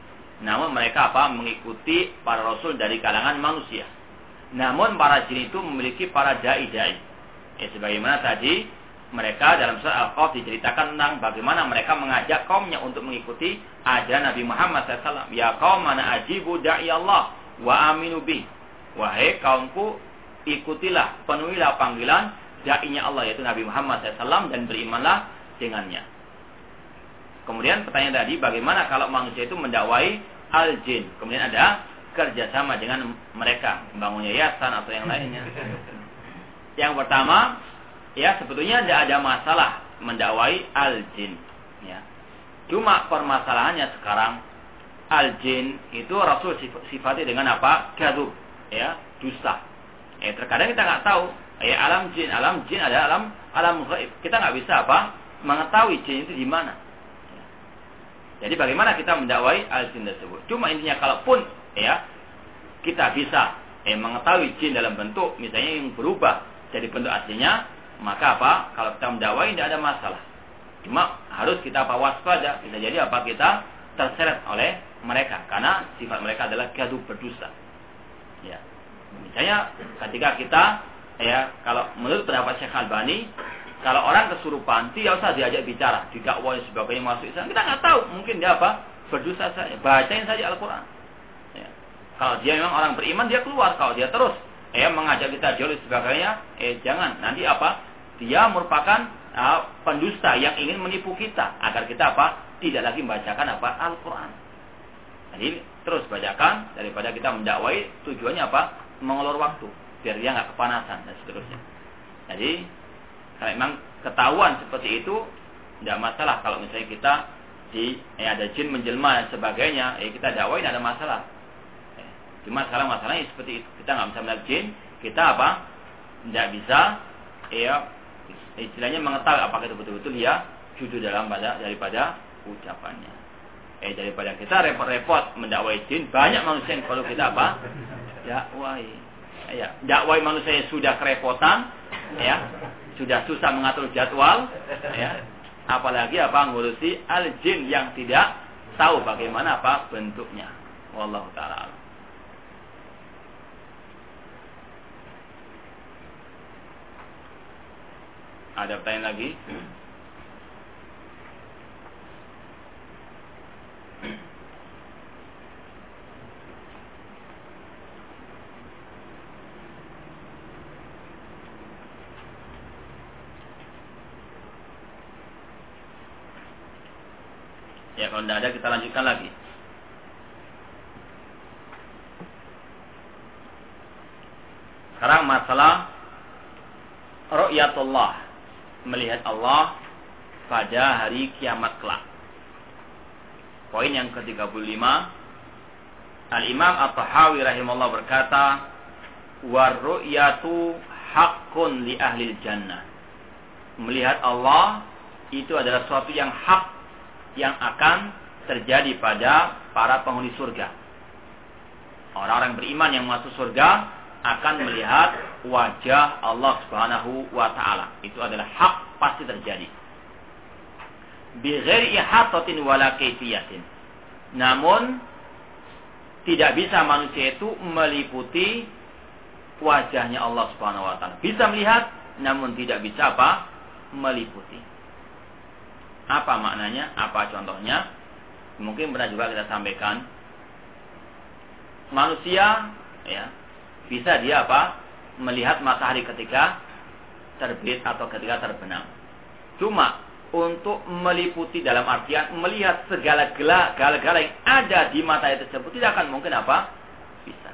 Namun mereka apa? Mengikuti para rasul dari kalangan manusia. Namun para jin itu memiliki para dai-dai. Ya, sebagaimana tadi mereka dalam surat Al-Qaf diceritakan tentang bagaimana mereka mengajak kaumnya untuk mengikuti ajaran Nabi Muhammad SAW. Ya kaum mana ajibu da'i Allah wa aminu bi. Wahai kaumku, ikutilah, penuhilah panggilan da'inya Allah yaitu Nabi Muhammad SAW dan berimanlah dengannya. Kemudian pertanyaan tadi, bagaimana kalau manusia itu mendakwai al-jin? Kemudian ada kerjasama dengan mereka, membangun yayasan atau yang lainnya. yang pertama, ya sebetulnya tidak ada masalah mendakwai al-jin. Ya. Cuma permasalahannya sekarang al-jin itu Rasul sifatnya dengan apa? Gadub, ya, dusta. Ya, terkadang kita nggak tahu, ya alam jin, alam jin ada alam alam gaib. Kita nggak bisa apa? Mengetahui jin itu di mana. Jadi bagaimana kita mendakwai al-jin tersebut? Cuma intinya kalaupun ya kita bisa eh, mengetahui jin dalam bentuk misalnya yang berubah jadi bentuk aslinya maka apa? Kalau kita mendakwai tidak ada masalah. Cuma harus kita apa waspada. Bisa jadi apa? Kita terseret oleh mereka. Karena sifat mereka adalah gaduh berdusta ya. Misalnya ketika kita ya kalau menurut pendapat Syekh Albani kalau orang kesurupan tidak usah diajak bicara didakwai sebagainya masuk Islam kita nggak tahu mungkin dia apa berdusta saja bacain saja Al-Quran kalau dia memang orang beriman dia keluar. Kalau dia terus eh mengajak kita jual sebagainya, eh jangan. Nanti apa? Dia merupakan uh, pendusta yang ingin menipu kita agar kita apa? Tidak lagi membacakan apa? Al-Qur'an. Jadi terus bacakan daripada kita mendakwai tujuannya apa? Mengulur waktu biar dia nggak kepanasan dan seterusnya. Jadi kalau memang ketahuan seperti itu tidak masalah kalau misalnya kita di eh, ada jin menjelma dan sebagainya, eh kita dakwain ada masalah. Cuma sekarang masalahnya seperti itu. Kita nggak bisa melihat jin. Kita apa? Tidak bisa. Ya, istilahnya mengetahui apakah itu betul-betul ya jujur dalam pada daripada ucapannya. Eh daripada kita repot-repot mendakwai jin, banyak manusia yang kalau kita apa? Dakwai. Ya, dakwai manusia yang sudah kerepotan, ya, sudah susah mengatur jadwal, ya. Apalagi apa ngurusi al jin yang tidak tahu bagaimana apa bentuknya. Wallahu taala. Ada pertanyaan lagi? Ya kalau tidak ada kita lanjutkan lagi. Sekarang masalah ru'yatullah melihat Allah pada hari kiamat kelak. Poin yang ke-35 Al-Imam At-Tahawi rahimahullah berkata Warru'yatu haqqun li ahli jannah Melihat Allah itu adalah suatu yang hak yang akan terjadi pada para penghuni surga. Orang-orang beriman yang masuk surga akan melihat wajah Allah Subhanahu wa taala. Itu adalah hak pasti terjadi. Bi ghairi ihatatin wala kaifiyatin. Namun tidak bisa manusia itu meliputi wajahnya Allah Subhanahu wa taala. Bisa melihat namun tidak bisa apa? meliputi. Apa maknanya? Apa contohnya? Mungkin pernah juga kita sampaikan. Manusia ya, bisa dia apa? Melihat matahari ketika terbit atau ketika terbenam. Cuma untuk meliputi dalam artian melihat segala gala gala yang ada di matahari tersebut tidak akan mungkin apa? Bisa.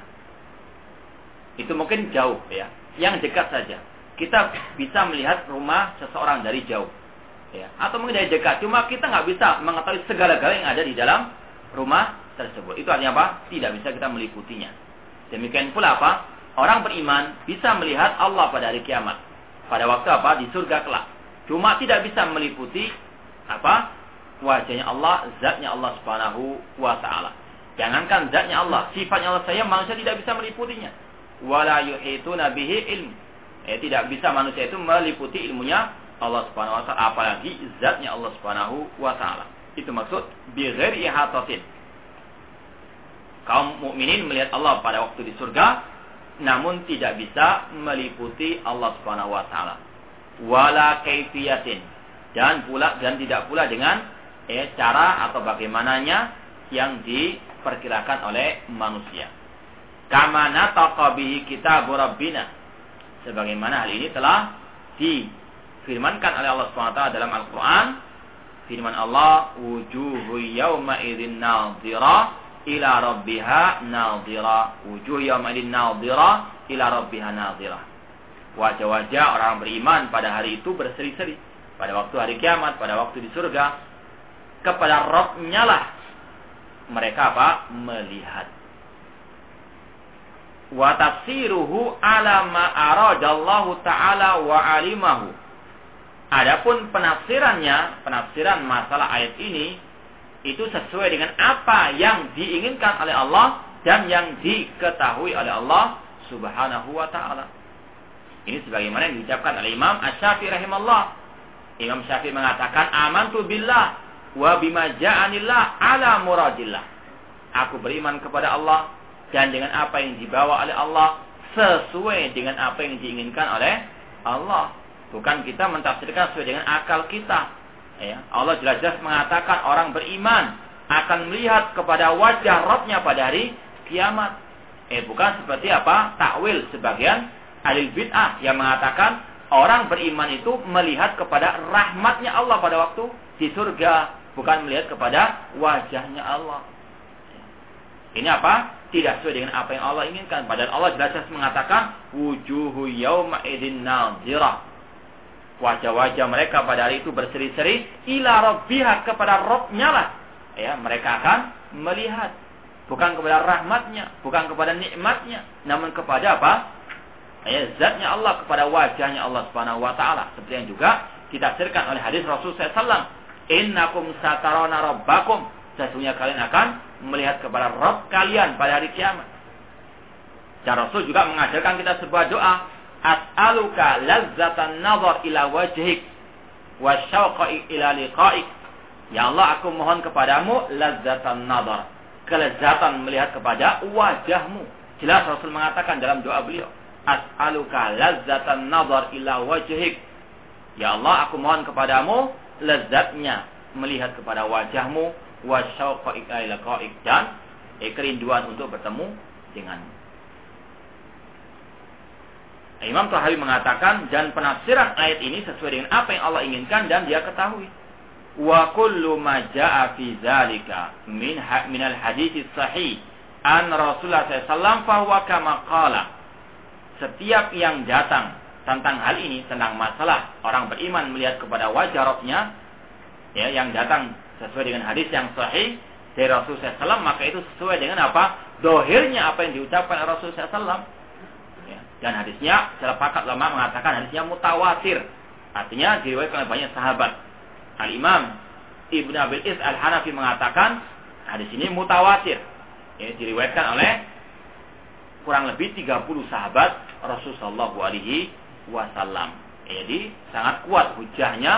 Itu mungkin jauh ya. Yang dekat saja. Kita bisa melihat rumah seseorang dari jauh. Ya. Atau mungkin dari dekat. Cuma kita nggak bisa mengetahui segala-gala yang ada di dalam rumah tersebut. Itu artinya apa? Tidak bisa kita meliputinya. Demikian pula apa? Orang beriman bisa melihat Allah pada hari kiamat. Pada waktu apa? Di surga kelak. Cuma tidak bisa meliputi apa? Wajahnya Allah, zatnya Allah Subhanahu wa taala. Jangankan zatnya Allah, sifatnya Allah saya manusia tidak bisa meliputinya. Wala yuhituna bihi ilm. Eh, tidak bisa manusia itu meliputi ilmunya Allah Subhanahu wa taala apalagi zatnya Allah Subhanahu wa taala. Itu maksud bi ghairi ihatatin. Kaum mukminin melihat Allah pada waktu di surga namun tidak bisa meliputi Allah Subhanahu wa taala. Wala kaifiyatin dan pula dan tidak pula dengan eh, cara atau bagaimananya yang di diperkirakan oleh manusia. Kama nataqa bihi kitab rabbina. Sebagaimana hal ini telah difirmankan oleh Allah SWT dalam Al-Qur'an. Firman Allah, "Wujuhu yawma idzin nadhira ila rabbiha nadhira." Wujuh yawma idzin nadhira ila rabbiha nadhira. Wajah-wajah orang beriman pada hari itu berseri-seri. Pada waktu hari kiamat, pada waktu di surga, kepada Rabbnya lah mereka apa? Melihat. Wa tafsiruhu ala ma ta'ala wa alimahu. Adapun penafsirannya, penafsiran masalah ayat ini itu sesuai dengan apa yang diinginkan oleh Allah dan yang diketahui oleh Allah Subhanahu wa taala. Ini sebagaimana yang diucapkan oleh Imam Asy-Syafi'i rahimallah. Imam Syafi'i mengatakan amantu billah wa bima ja'anillah ala muradillah. Aku beriman kepada Allah dan dengan apa yang dibawa oleh Allah sesuai dengan apa yang diinginkan oleh Allah. Bukan kita mentafsirkan sesuai dengan akal kita. Ya, Allah jelas-jelas mengatakan orang beriman akan melihat kepada wajah Rabbnya pada hari kiamat. Eh bukan seperti apa takwil sebagian ahli bid'ah yang mengatakan orang beriman itu melihat kepada rahmatnya Allah pada waktu di surga bukan melihat kepada wajahnya Allah. Ini apa? Tidak sesuai dengan apa yang Allah inginkan. Padahal Allah jelas-jelas mengatakan wujuhu yauma nadhirah. Wajah-wajah mereka pada hari itu berseri-seri ila rabbiha kepada Rabbnya lah. Ya, mereka akan melihat bukan kepada rahmatnya, bukan kepada nikmatnya, namun kepada apa? Ya, zatnya Allah kepada wajahnya Allah Subhanahu wa taala. Seperti yang juga ditafsirkan oleh hadis Rasul SAW Innakum satarona rabbakum. Sesungguhnya kalian akan melihat kepada Rabb kalian pada hari kiamat. Dan Rasul juga mengajarkan kita sebuah doa. As'aluka lazzatan nazar ila wajhik. Wa syauqa ila liqa'ik. Ya Allah, aku mohon kepadamu lazzatan nazar. Kelezatan melihat kepada wajahmu. Jelas Rasul mengatakan dalam doa beliau. As'aluka lazzatan nazar ila wajhik. Ya Allah, aku mohon kepadamu lezatnya melihat kepada wajahmu wasyauqa ila dan eh, kerinduan untuk bertemu denganmu. Imam Tahawi mengatakan dan penafsiran ayat ini sesuai dengan apa yang Allah inginkan dan dia ketahui. Wa kullu ma jaa fi zalika min min al hadits sahih an Rasulullah SAW fahuwa kama qala. Setiap yang datang tentang hal ini, tentang masalah orang beriman melihat kepada wajah Rabbnya, ya, yang datang sesuai dengan hadis yang sahih dari Rasulullah SAW, maka itu sesuai dengan apa? Dohirnya apa yang diucapkan Rasulullah SAW. Dan hadisnya, pakat lama mengatakan hadisnya mutawatir. Artinya diriwayatkan oleh banyak sahabat. Al-Imam Ibn Abil Is Al-Hanafi mengatakan hadis ini mutawatir. Ya, diriwayatkan oleh kurang lebih 30 sahabat Rasulullah SAW wasallam. Jadi sangat kuat hujahnya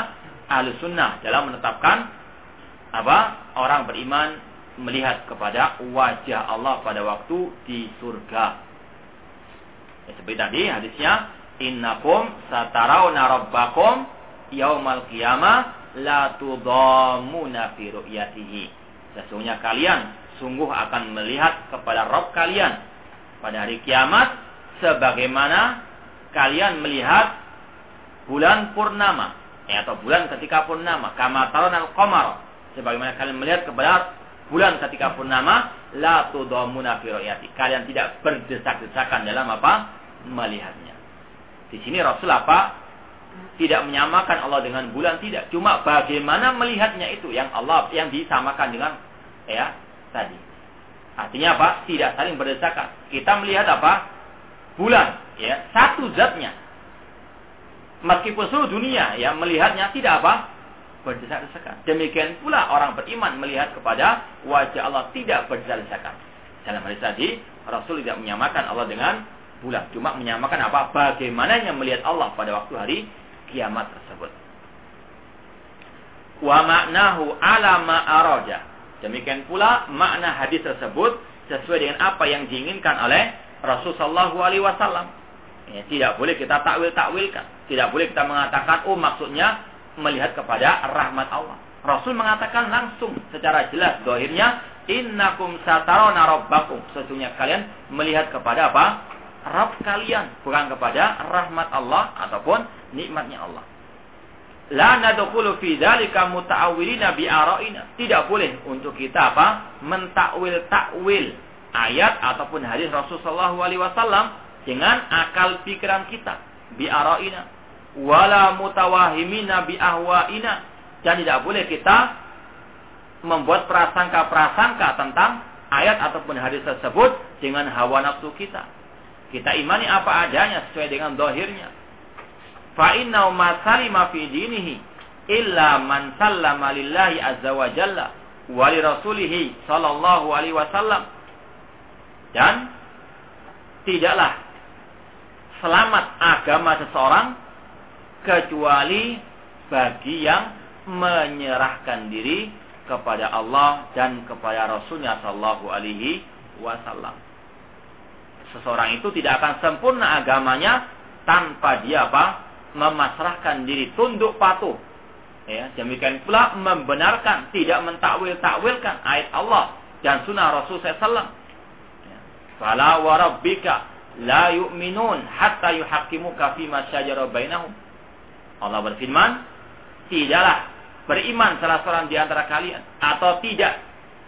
ahli sunnah dalam menetapkan apa orang beriman melihat kepada wajah Allah pada waktu di surga. Ya, seperti tadi hadisnya innakum satarawna rabbakum yaumal qiyamah la tudamuna fi ru'yatihi. Sesungguhnya kalian sungguh akan melihat kepada Rabb kalian pada hari kiamat sebagaimana kalian melihat bulan purnama ya, atau bulan ketika purnama kama al qamar sebagaimana kalian melihat kepada bulan ketika purnama, la tudamuna fi Kalian tidak berdesak-desakan dalam apa? Melihatnya. Di sini Rasul apa? Tidak menyamakan Allah dengan bulan tidak. Cuma bagaimana melihatnya itu yang Allah yang disamakan dengan ya tadi. Artinya apa? Tidak saling berdesakan. Kita melihat apa? Bulan, ya, satu zatnya. Meskipun seluruh dunia ya melihatnya tidak apa? berdesak-desakan. Demikian pula orang beriman melihat kepada wajah Allah tidak berdesak-desakan. Dalam hadis tadi, Rasul tidak menyamakan Allah dengan bulan. Cuma menyamakan apa? Bagaimananya melihat Allah pada waktu hari kiamat tersebut. Wa maknahu ala ma'araja. Demikian pula makna hadis tersebut sesuai dengan apa yang diinginkan oleh Rasul Shallallahu Alaihi Wasallam. Ya, tidak boleh kita takwil-takwilkan. Tidak boleh kita mengatakan, oh maksudnya melihat kepada rahmat Allah. Rasul mengatakan langsung secara jelas dohirnya innakum satarona rabbakum. Sesungguhnya kalian melihat kepada apa? Rabb kalian, bukan kepada rahmat Allah ataupun nikmatnya Allah. La nadkhulu fi dzalika muta'awwilina bi ara'ina. Tidak boleh untuk kita apa? Mentakwil takwil ayat ataupun hadis Rasulullah SAW dengan akal pikiran kita bi ara'ina wala mutawahimina bi ahwaina dan tidak boleh kita membuat prasangka-prasangka tentang ayat ataupun hadis tersebut dengan hawa nafsu kita. Kita imani apa adanya sesuai dengan dohirnya. Fa inna ma salima fi dinihi illa man sallama lillahi azza wa jalla wa li rasulih sallallahu alaihi wasallam. Dan tidaklah selamat agama seseorang kecuali bagi yang menyerahkan diri kepada Allah dan kepada Rasulnya Shallallahu Alaihi Wasallam. Seseorang itu tidak akan sempurna agamanya tanpa dia apa? Memasrahkan diri, tunduk patuh. Ya, demikian pula membenarkan, tidak mentakwil-takwilkan ayat Allah dan sunnah Rasul SAW. Ya. Fala warabbika la yu'minun hatta yuhakimuka fima syajara bainahum Allah berfirman, tidaklah beriman salah seorang di antara kalian atau tidak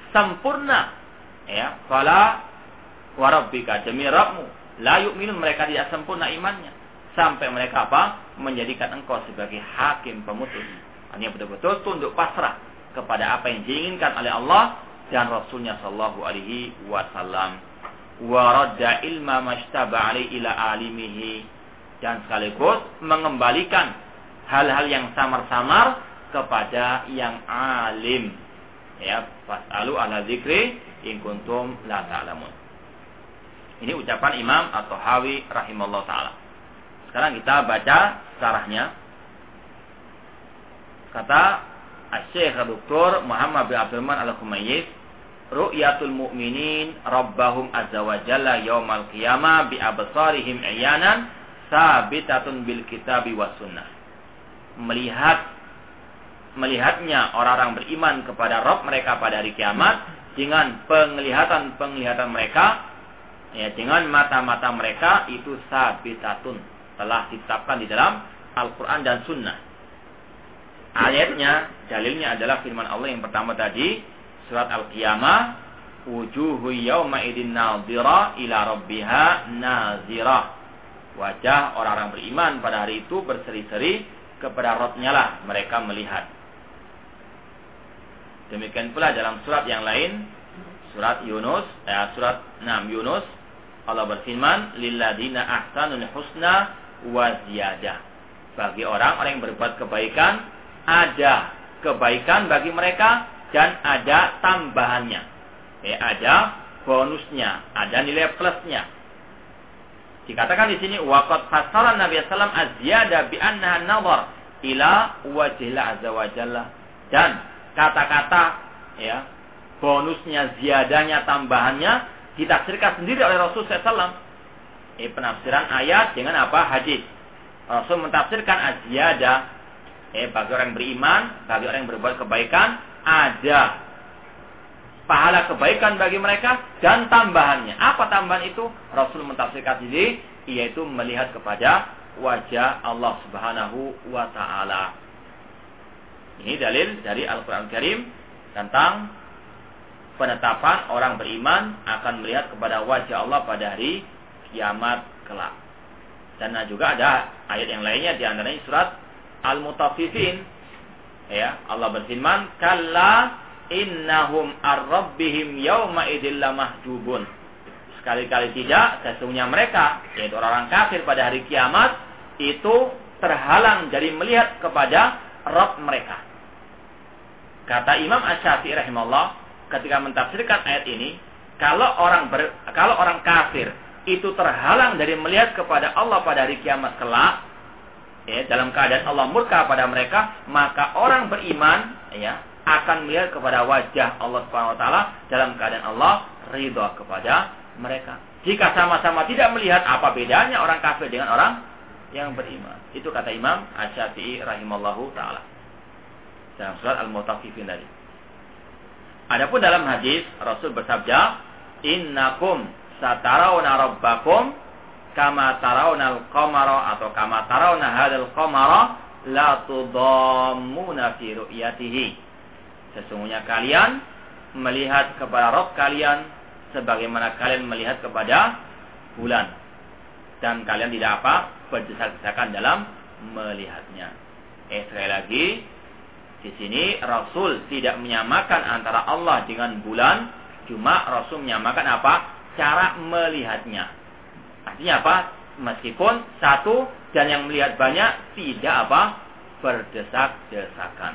sempurna ya fala warabbika demi Rabbmu. La yu'minun mereka tidak sempurna imannya. Sampai mereka apa? Menjadikan engkau sebagai hakim pemutus. Artinya betul-betul tunduk pasrah kepada apa yang diinginkan oleh Allah dan Rasulnya Shallallahu Alaihi Wasallam. Waradda ilma mashtaba ila alimihi. Dan sekaligus mengembalikan hal-hal yang samar-samar kepada yang alim. Ya, fasalu ala zikri in kuntum la ta'lamun. Ini ucapan Imam atau Hawi rahimallahu taala. Sekarang kita baca sarahnya. Kata Syekh Dr. Muhammad bin Abdurrahman Al-Khumayyiz, ru'yatul mu'minin rabbahum azza wa jalla yaumal qiyamah bi absarihim iyanan sabitatun bil kitabi was sunnah melihat melihatnya orang-orang beriman kepada Rob mereka pada hari kiamat dengan penglihatan-penglihatan mereka ya dengan mata-mata mereka itu sabitatun telah ditetapkan di dalam Al-Qur'an dan Sunnah. Ayatnya dalilnya adalah firman Allah yang pertama tadi surat Al-Qiyamah wujuhu yawma idin nadhira ila rabbiha nazira. Wajah orang-orang beriman pada hari itu berseri-seri kepada Robnya lah mereka melihat. Demikian pula dalam surat yang lain, surat Yunus, eh, surat 6 Yunus, Allah berfirman, "Lilladina ahsanul husna wa ziyadah." Bagi orang-orang yang berbuat kebaikan, ada kebaikan bagi mereka dan ada tambahannya. Eh, ada bonusnya, ada nilai plusnya. Dikatakan di sini waqad fassara Nabi sallam az-ziyada bi annaha nazar ila wajhillah azza wa jalla. Dan kata-kata ya bonusnya, ziyadanya, tambahannya ditafsirkan sendiri oleh Rasul SAW. Ini penafsiran ayat dengan apa? Hadis. Rasul mentafsirkan az-ziyada eh, bagi orang yang beriman, bagi orang yang berbuat kebaikan, ada pahala kebaikan bagi mereka dan tambahannya. Apa tambahan itu? Rasul mentafsirkan sendiri yaitu melihat kepada wajah Allah Subhanahu wa taala. Ini dalil dari Al-Qur'an Karim tentang penetapan orang beriman akan melihat kepada wajah Allah pada hari kiamat kelak. Dan juga ada ayat yang lainnya di antaranya surat Al-Mutaffifin. Ya, Allah berfirman, "Kalla innahum ar-rabbihim yawma idzil mahjubun." Sekali-kali tidak, sesungguhnya mereka, yaitu orang-orang kafir pada hari kiamat, itu terhalang dari melihat kepada Rabb mereka. Kata Imam Asy-Syafi'i rahimahullah ketika mentafsirkan ayat ini, kalau orang ber, kalau orang kafir itu terhalang dari melihat kepada Allah pada hari kiamat kelak, ya, dalam keadaan Allah murka pada mereka, maka orang beriman ya akan melihat kepada wajah Allah Subhanahu wa taala dalam keadaan Allah ridha kepada mereka. Jika sama-sama tidak melihat apa bedanya orang kafir dengan orang yang beriman. Itu kata Imam Asy-Syafi'i rahimallahu taala. Dalam surat Al-Mutaffifin tadi. Adapun dalam hadis Rasul bersabda, "Innakum satarawna rabbakum kama tarawna al-qamara atau kama tarawna hadzal qamara la tudammuna fi ru'yatihi." Sesungguhnya kalian melihat kepada Rabb kalian sebagaimana kalian melihat kepada bulan dan kalian tidak apa berdesak-desakan dalam melihatnya. Eh sekali lagi di sini Rasul tidak menyamakan antara Allah dengan bulan, cuma Rasul menyamakan apa? Cara melihatnya. Artinya apa? Meskipun satu dan yang melihat banyak tidak apa? berdesak-desakan.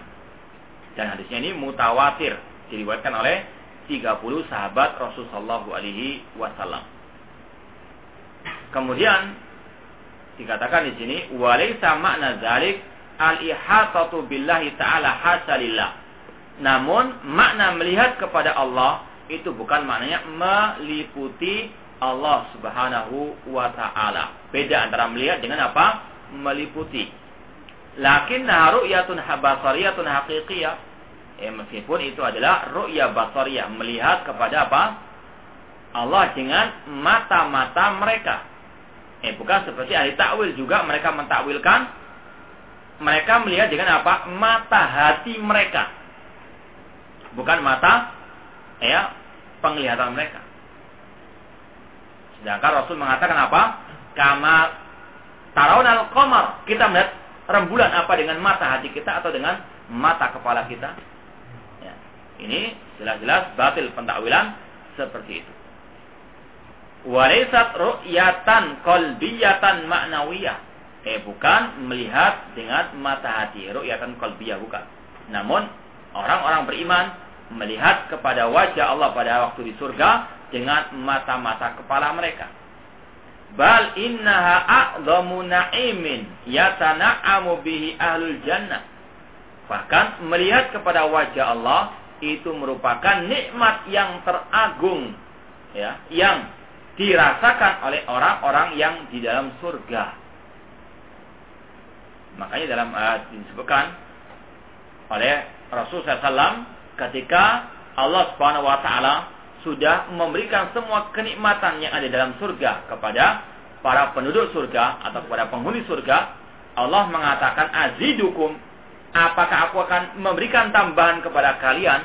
Dan hadisnya ini mutawatir diriwayatkan oleh 30 sahabat Rasul sallallahu alaihi wasallam. Kemudian dikatakan di sini walaysa makna zalik al-ihatatu billahi ta'ala hasalillah. Namun makna melihat kepada Allah itu bukan maknanya meliputi Allah Subhanahu wa taala. Beda antara melihat dengan apa? Meliputi. Lakin ru'yatun basariyatun haqiqiyah. Eh, meskipun itu adalah ru'ya basariyah, melihat kepada apa? Allah dengan mata-mata mereka Eh bukan seperti ahli takwil juga mereka mentakwilkan mereka melihat dengan apa? Mata hati mereka. Bukan mata ya penglihatan mereka. Sedangkan Rasul mengatakan apa? Kama tarawun al qamar. Kita melihat rembulan apa dengan mata hati kita atau dengan mata kepala kita? Ya. Ini jelas-jelas batil pentakwilan seperti itu. Walaisat ru'yatan qalbiyatan ma'nawiyah. Eh bukan melihat dengan mata hati, ru'yatan qalbiyah bukan. Namun orang-orang beriman melihat kepada wajah Allah pada waktu di surga dengan mata-mata kepala mereka. Bal innaha a'zamu na'imin yatana'amu bihi ahlul jannah. Bahkan melihat kepada wajah Allah itu merupakan nikmat yang teragung ya, yang dirasakan oleh orang-orang yang di dalam surga. Makanya dalam ayat disebutkan oleh Rasul SAW ketika Allah Subhanahu Wa Taala sudah memberikan semua kenikmatan yang ada dalam surga kepada para penduduk surga atau kepada penghuni surga, Allah mengatakan azidukum, apakah aku akan memberikan tambahan kepada kalian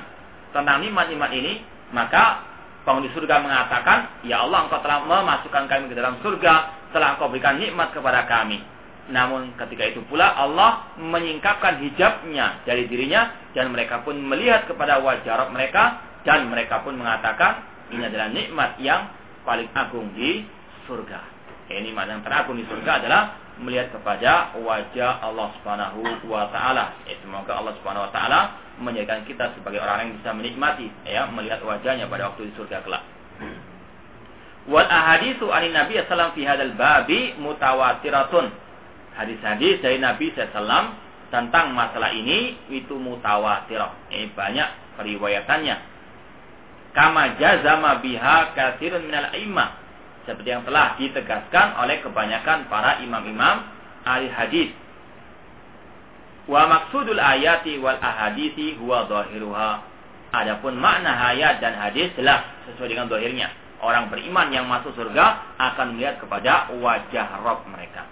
tentang nikmat-nikmat ini? Maka penghuni surga mengatakan, Ya Allah engkau telah memasukkan kami ke dalam surga, telah engkau berikan nikmat kepada kami. Namun ketika itu pula Allah menyingkapkan hijabnya dari dirinya dan mereka pun melihat kepada wajah Rabb mereka dan mereka pun mengatakan ini adalah nikmat yang paling agung di surga. Ini nikmat yang teragung di surga adalah melihat kepada wajah Allah Subhanahu wa taala. Ya, semoga Allah Subhanahu wa taala menjadikan kita sebagai orang yang bisa menikmati ya melihat wajahnya pada waktu di surga kelak. Wal ahaditsu anin Nabi sallallahu fi hadzal babi mutawatiratun. Hadis-hadis dari Nabi sallallahu tentang masalah ini itu mutawatirah. Ini banyak periwayatannya. Kama jazama biha katsirun minal imam. Seperti yang telah ditegaskan oleh kebanyakan para imam-imam ahli hadis Wa maksudul ayati wal ahadisi huwa zahiruha. Adapun makna ayat dan hadis jelas sesuai dengan zahirnya. Orang beriman yang masuk surga akan melihat kepada wajah Rabb mereka.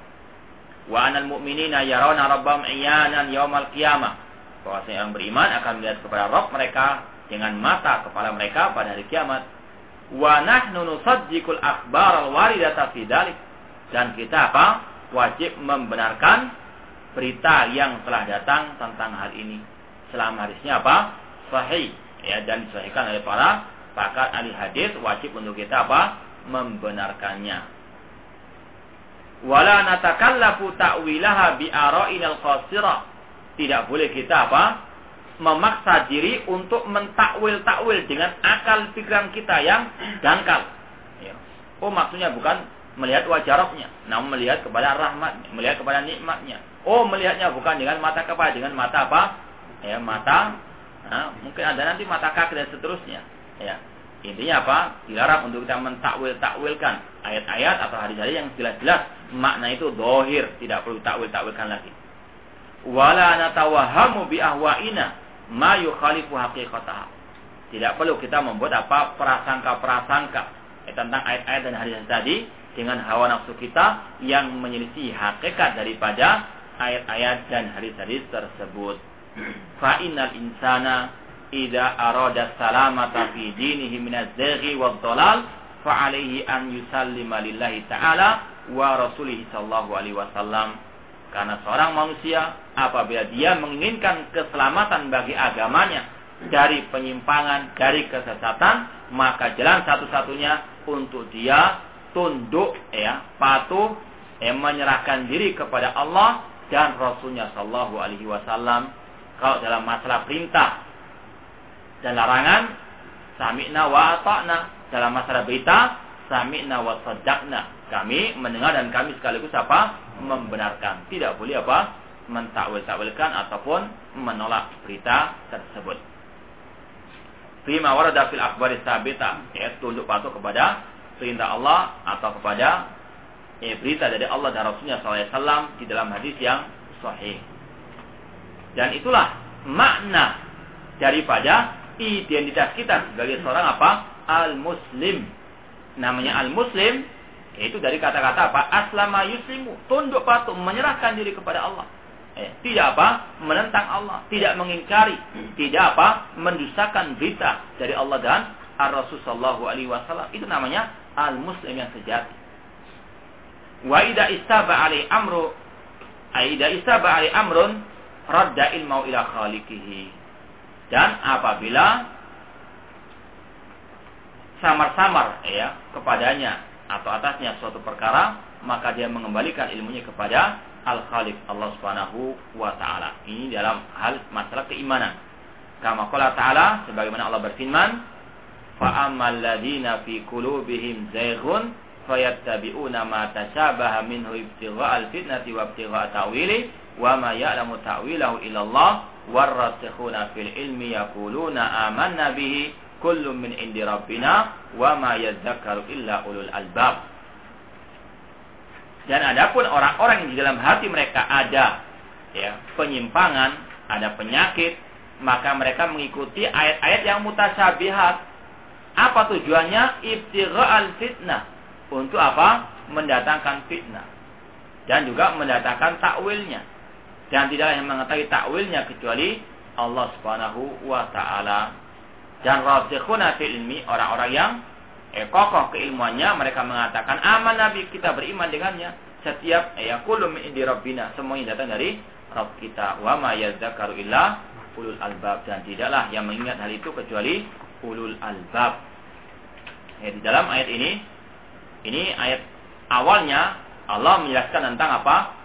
Wa anal mu'minina yarawna rabbahum iyanan yaumal qiyamah. Bahwasanya orang beriman akan melihat kepada Rabb mereka dengan mata kepala mereka pada hari kiamat. Wa nahnu nusaddiqul akhbar al-waridata fi Dan kita apa? Wajib membenarkan berita yang telah datang tentang hal ini. Selama hadisnya apa? Sahih. Ya, dan disahihkan oleh para pakar ahli hadis wajib untuk kita apa? Membenarkannya. Wala natakallafu ta'wilaha bi ara'inal qasira. Tidak boleh kita apa? memaksa diri untuk mentakwil-takwil dengan akal pikiran kita yang dangkal. Ya. Oh maksudnya bukan melihat wajah rohnya, namun melihat kepada rahmatnya, melihat kepada nikmatnya. Oh melihatnya bukan dengan mata kepala, dengan mata apa? Ya mata, nah, mungkin ada nanti mata kaki dan seterusnya. Ya. Intinya apa? Dilarang untuk kita mentakwil-takwilkan ayat-ayat atau hadis-hadis yang jelas-jelas makna itu dohir, tidak perlu takwil-takwilkan lagi. Wala natawahamu bi ahwaina ma yukhalifu haqiqataha. Tidak perlu kita membuat apa prasangka-prasangka eh, tentang ayat-ayat dan hadis tadi dengan hawa nafsu kita yang menyelisih hakikat daripada ayat-ayat dan hadis-hadis tersebut. Fa innal insana idza arada salamata fi dinihi min az-zaghi wad-dhalal fa alaihi an yusallima lillahi ta'ala wa rasulihi sallallahu alaihi wasallam karena seorang manusia apabila dia menginginkan keselamatan bagi agamanya dari penyimpangan, dari kesesatan, maka jalan satu-satunya untuk dia tunduk ya, patuh, ya, menyerahkan diri kepada Allah dan Rasulnya Shallallahu Alaihi Wasallam. Kalau dalam masalah perintah dan larangan, sami'na wa ata'na. Dalam masalah berita, sami'na wa sadaqna. Kami mendengar dan kami sekaligus apa? membenarkan. Tidak boleh apa? mentakwil-takwilkan ataupun menolak berita tersebut. Fima warada fil akhbari sabita, ya, tunduk patuh kepada perintah Allah atau kepada ya, berita dari Allah dan Rasulnya SAW di dalam hadis yang sahih. Dan itulah makna daripada identitas kita sebagai seorang apa? Al-Muslim. Namanya Al-Muslim itu dari kata-kata apa? Aslama yuslimu. Tunduk patuh, menyerahkan diri kepada Allah. Eh, tidak apa? Menentang Allah. Tidak mengingkari. Tidak apa? Mendustakan berita dari Allah dan Ar-Rasul Sallallahu Alaihi Wasallam. Itu namanya al-muslim yang sejati. Wa ida istaba ali amru Aida istaba ali amrun radda ilmau ila khaliqihi. Dan apabila samar-samar ya kepadanya atau atasnya suatu perkara, maka dia mengembalikan ilmunya kepada Al-Khaliq Allah Subhanahu wa taala. Ini dalam hal masalah keimanan. Kama qala ta'ala sebagaimana Allah berfirman, "Fa ammal ladzina fi qulubihim zayghun fayattabi'una ma tashabaha minhu ibtigha'al fitnati wa ibtigha'a ta'wili wa ma ya'lamu ta'wilahu illa Allah warrasikhuna fil ilmi yaquluna amanna bihi kullu min indi rabbina wa ma yadzakkaru illa ulul albab. Dan adapun orang-orang yang di dalam hati mereka ada ya, penyimpangan, ada penyakit, maka mereka mengikuti ayat-ayat yang mutasyabihat. Apa tujuannya? al fitnah. Untuk apa? Mendatangkan fitnah. Dan juga mendatangkan takwilnya. Dan tidak yang mengetahui takwilnya kecuali Allah Subhanahu wa taala. Dan rasikhuna fil ilmi orang-orang yang eh, kokoh keilmuannya mereka mengatakan aman nabi kita beriman dengannya. Setiap ya kullu min indi rabbina semuanya datang dari Rabb kita. Wa ma yadzakaru illa ulul albab. Dan tidaklah yang mengingat hal itu kecuali ulul albab. Ya, di dalam ayat ini ini ayat awalnya Allah menjelaskan tentang apa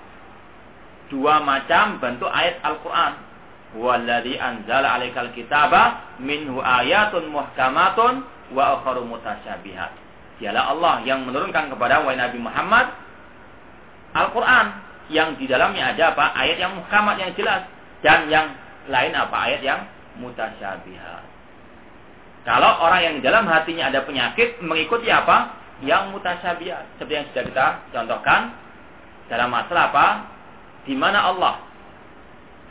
dua macam bentuk ayat Al-Quran Walladhi anzala alaikal kitaba minhu ayatun muhkamatun wa akharu mutasyabihat. Dialah Allah yang menurunkan kepada wahai Nabi Muhammad Al-Quran yang di dalamnya ada apa? Ayat yang muhkamat yang jelas dan yang lain apa? Ayat yang mutasyabihat. Kalau orang yang di dalam hatinya ada penyakit mengikuti apa? Yang mutasyabihat. Seperti yang sudah kita contohkan dalam masalah apa? Di mana Allah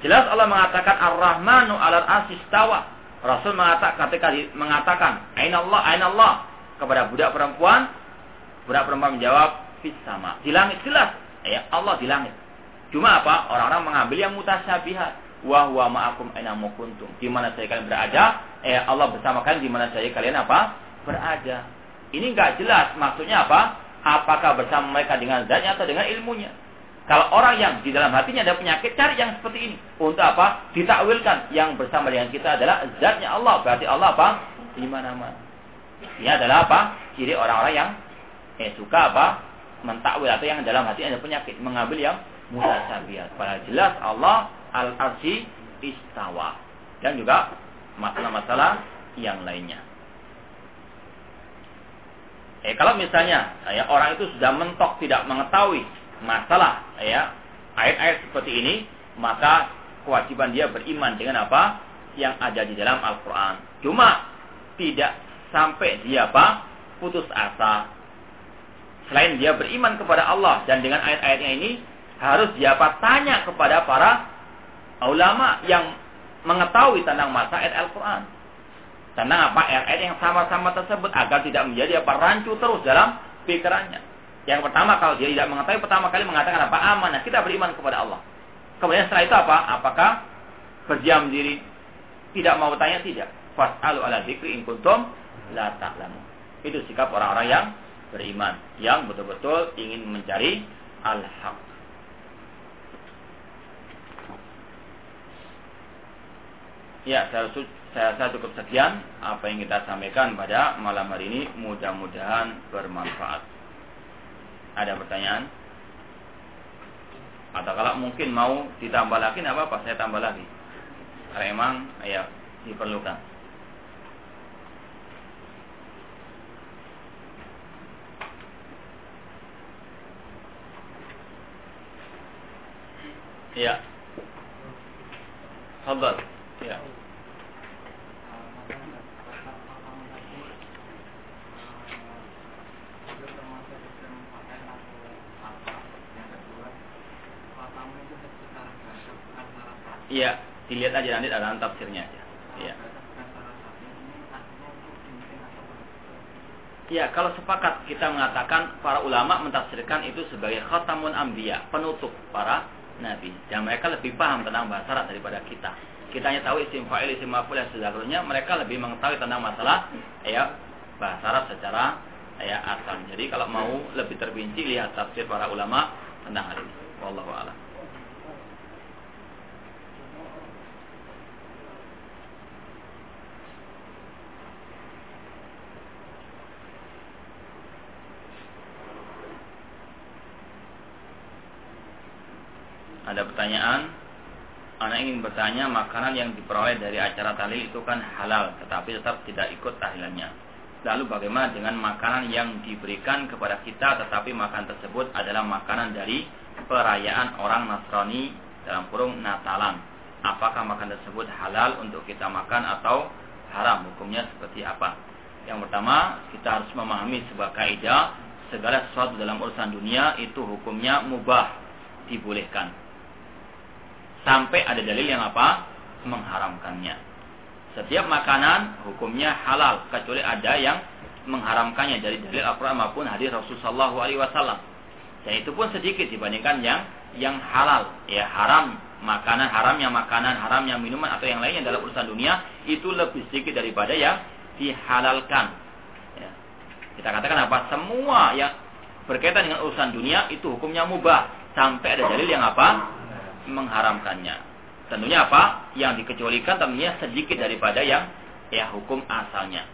Jelas Allah mengatakan Ar-Rahmanu 'alal asistawa. Rasul mengatakan ketika mengatakan Aina Allah, Aina Allah kepada budak perempuan, budak perempuan menjawab fis sama. Di langit jelas, ya Allah di langit. Cuma apa? Orang-orang mengambil yang mutasyabihat. wa huwa ma'akum aina kuntum. Di mana saya kalian berada, eh Allah bersama kalian di mana saya kalian apa? Berada. Ini enggak jelas maksudnya apa? Apakah bersama mereka dengan zatnya atau dengan ilmunya? Kalau orang yang di dalam hatinya ada penyakit, cari yang seperti ini. Untuk apa? Ditakwilkan. Yang bersama dengan kita adalah zatnya Allah. Berarti Allah apa? Di mana-mana. Ini adalah apa? Ciri orang-orang yang eh, suka apa? Mentakwil atau yang dalam hatinya ada penyakit. Mengambil yang mutasabihat. Padahal jelas Allah al-arsi istawa. Dan juga masalah-masalah yang lainnya. Eh, kalau misalnya ya, orang itu sudah mentok tidak mengetahui masalah ya ayat-ayat seperti ini, maka kewajiban dia beriman dengan apa yang ada di dalam Al-Quran. Cuma tidak sampai dia apa putus asa. Selain dia beriman kepada Allah dan dengan ayat-ayatnya ini harus dia apa tanya kepada para ulama yang mengetahui tentang masa ayat Al-Quran. Tentang apa ayat-ayat yang sama-sama tersebut agar tidak menjadi apa rancu terus dalam pikirannya. Yang pertama kalau dia tidak mengetahui pertama kali mengatakan apa amanah kita beriman kepada Allah. Kemudian setelah itu apa? Apakah berdiam diri? Tidak mau bertanya tidak. Fas'alu ala dzikri in kuntum la ta'lamu. Itu sikap orang-orang yang beriman yang betul-betul ingin mencari al-haq. Ya, saya, saya, saya cukup sekian apa yang kita sampaikan pada malam hari ini. Mudah-mudahan bermanfaat. Ada pertanyaan? Atau kalau mungkin mau ditambah lagi, apa apa saya tambah lagi. Karena emang ya diperlukan. Ya. Sabar. Ya. Iya, dilihat aja nanti dalam tafsirnya aja. Iya. Ya, kalau sepakat kita mengatakan para ulama mentafsirkan itu sebagai khatamun ambiya, penutup para nabi. Dan mereka lebih paham tentang bahasa Arab daripada kita. Kita hanya tahu isim fa'il, isim maf'ul dan segalanya, mereka lebih mengetahui tentang masalah ya bahasa Arab secara ya asal. Jadi kalau mau lebih terpinci lihat tafsir para ulama tentang hal ini. Wallahu a'lam. Ada pertanyaan? Anak ingin bertanya, makanan yang diperoleh dari acara tali itu kan halal, tetapi tetap tidak ikut tahlilannya. Lalu bagaimana dengan makanan yang diberikan kepada kita, tetapi makan tersebut adalah makanan dari perayaan orang Nasrani dalam kurung Natalan? Apakah makan tersebut halal untuk kita makan atau haram? Hukumnya seperti apa? Yang pertama, kita harus memahami sebuah kaidah segala sesuatu dalam urusan dunia itu hukumnya mubah, dibolehkan sampai ada dalil yang apa? mengharamkannya. Setiap makanan hukumnya halal kecuali ada yang mengharamkannya dari dalil Al-Qur'an maupun hadis Rasulullah SAW. Dan itu pun sedikit dibandingkan yang yang halal, ya haram makanan haram yang makanan haram yang minuman atau yang lainnya dalam urusan dunia itu lebih sedikit daripada yang dihalalkan. Ya. Kita katakan apa? Semua yang berkaitan dengan urusan dunia itu hukumnya mubah sampai ada dalil yang apa? Mengharamkannya. Tentunya apa? Yang dikecualikan tentunya sedikit daripada yang ya hukum asalnya.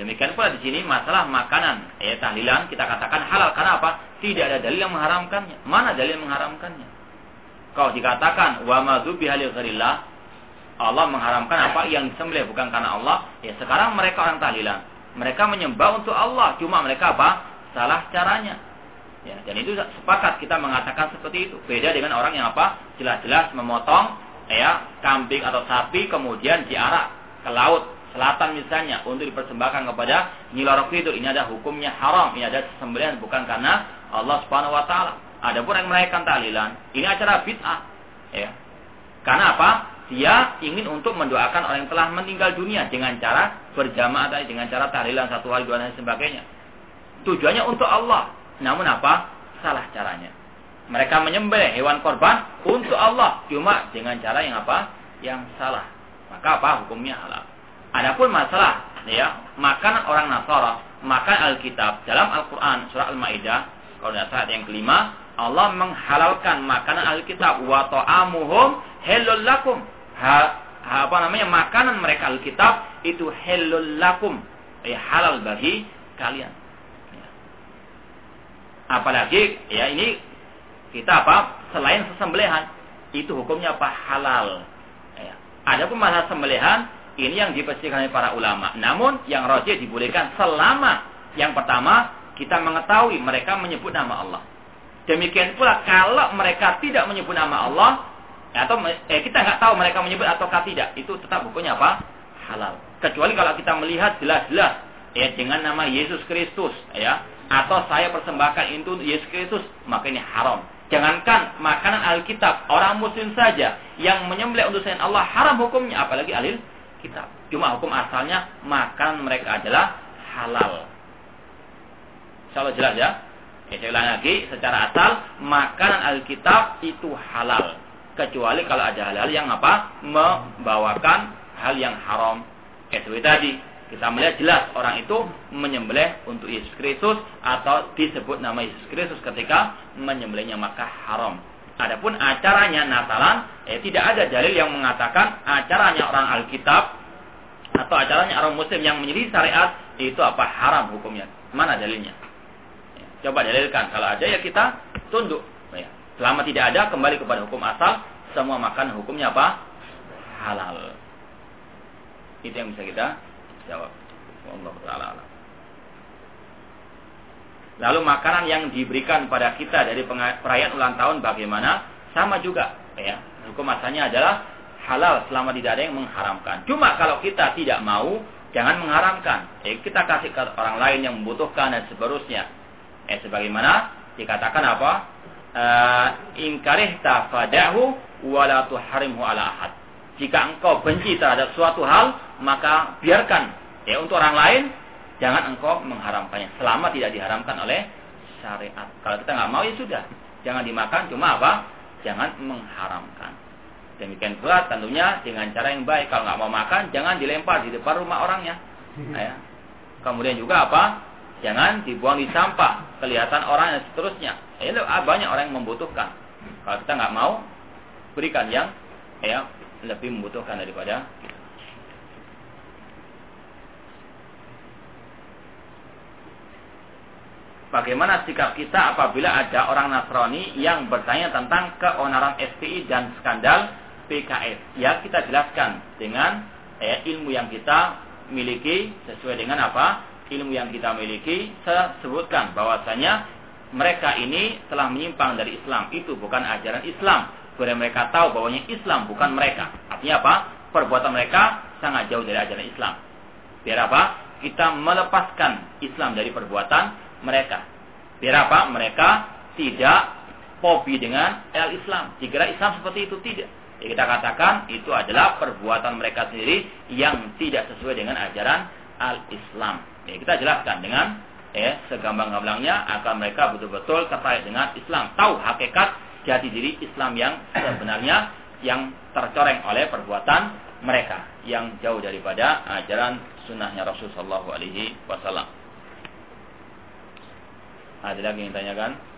Demikian pula di sini masalah makanan, ya tahlilan kita katakan halal karena apa? Tidak ada dalil yang mengharamkannya. Mana dalil yang mengharamkannya? Kalau dikatakan wa madzubi gharillah, Allah mengharamkan apa yang disembelih bukan karena Allah, ya sekarang mereka orang tahlilan. Mereka menyembah untuk Allah, cuma mereka apa? Salah caranya. Ya, dan itu sepakat kita mengatakan seperti itu. Beda dengan orang yang apa? Jelas-jelas memotong ya kambing atau sapi kemudian diarak ke laut selatan misalnya untuk dipersembahkan kepada Nyilorok itu. Ini ada hukumnya haram. Ini ada sembelihan bukan karena Allah Subhanahu wa taala. Adapun yang merayakan tahlilan, ini acara bid'ah. Ya. Karena apa? Dia ingin untuk mendoakan orang yang telah meninggal dunia dengan cara berjamaah tadi, dengan cara tahlilan satu hari dua hari dan sebagainya. Tujuannya untuk Allah namun apa? Salah caranya. mereka menyembelih hewan korban untuk Allah cuma dengan cara yang apa? Yang salah. Maka apa? Hukumnya halal. Adapun masalah ya makanan orang Nasara, makan Alkitab dalam Al-Qur'an surah Al-Maidah kalau tidak salah yang kelima Allah menghalalkan makanan Alkitab wa ta'amuhum halal lakum. Ha, apa namanya? Makanan mereka Alkitab itu halal lakum. Ya, halal bagi kalian. Apalagi ya ini kita apa? Selain sesembelihan itu hukumnya apa? Halal. Ya. Adapun masalah sembelihan ini yang dipastikan oleh para ulama. Namun yang rojih dibolehkan selama yang pertama kita mengetahui mereka menyebut nama Allah. Demikian pula kalau mereka tidak menyebut nama Allah atau eh, kita nggak tahu mereka menyebut ataukah tidak, itu tetap hukumnya apa? Halal. Kecuali kalau kita melihat jelas-jelas ya dengan nama Yesus Kristus ya atau saya persembahkan itu Yesus Kristus maka ini haram. Jangankan makanan Alkitab, orang muslim saja yang menyembelih untuk selain Allah haram hukumnya apalagi alil kitab. Cuma hukum asalnya makan mereka adalah halal. Insyaallah jelas ya. Oke, saya ulang lagi, secara asal makanan Alkitab itu halal. Kecuali kalau ada hal-hal yang apa? Membawakan hal yang haram. Kayak tadi, kita melihat jelas orang itu menyembelih untuk Yesus Kristus atau disebut nama Yesus Kristus ketika menyembelihnya maka haram. Adapun acaranya Natalan, eh, tidak ada dalil yang mengatakan acaranya orang Alkitab atau acaranya orang Muslim yang menjadi syariat itu apa haram hukumnya. Mana dalilnya? Ya, coba dalilkan. Kalau ada ya kita tunduk. Ya. Selama tidak ada kembali kepada hukum asal, semua makan hukumnya apa? Halal. Itu yang bisa kita jawab. Allah taala. Lalu makanan yang diberikan pada kita dari perayaan ulang tahun bagaimana? Sama juga, ya. Hukum asalnya adalah halal selama tidak ada yang mengharamkan. Cuma kalau kita tidak mau, jangan mengharamkan. Eh, kita kasih ke orang lain yang membutuhkan dan seterusnya. Eh, sebagaimana dikatakan apa? Uh, Ingkarih tafadahu walatu harimhu ala ahad. Jika engkau benci terhadap suatu hal, maka biarkan ya untuk orang lain jangan engkau mengharamkannya selama tidak diharamkan oleh syariat. Kalau kita nggak mau ya sudah, jangan dimakan. Cuma apa? Jangan mengharamkan. Demikian pula tentunya dengan cara yang baik. Kalau nggak mau makan, jangan dilempar di depan rumah orangnya. Ya. Kemudian juga apa? Jangan dibuang di sampah. Kelihatan orang dan seterusnya. Ya, banyak orang yang membutuhkan. Kalau kita nggak mau, berikan yang ya lebih membutuhkan daripada bagaimana sikap kita apabila ada orang Nasrani yang bertanya tentang keonaran FPI dan skandal PKS. Ya, kita jelaskan dengan eh, ilmu yang kita miliki sesuai dengan apa? Ilmu yang kita miliki saya sebutkan bahwasanya mereka ini telah menyimpang dari Islam. Itu bukan ajaran Islam. Supaya mereka tahu bahwanya Islam bukan mereka. Artinya apa? Perbuatan mereka sangat jauh dari ajaran Islam. Biar apa? Kita melepaskan Islam dari perbuatan mereka. Biar apa? Mereka tidak fobi dengan al-Islam. Jika Islam seperti itu tidak. Ya, kita katakan itu adalah perbuatan mereka sendiri yang tidak sesuai dengan ajaran al-Islam. Ya, kita jelaskan dengan ya, segambang-gamblangnya agar mereka betul-betul terkait dengan Islam. Tahu hakikat jati diri Islam yang sebenarnya yang tercoreng oleh perbuatan mereka yang jauh daripada ajaran sunnahnya Rasulullah SAW. Ada lagi yang tanyakan?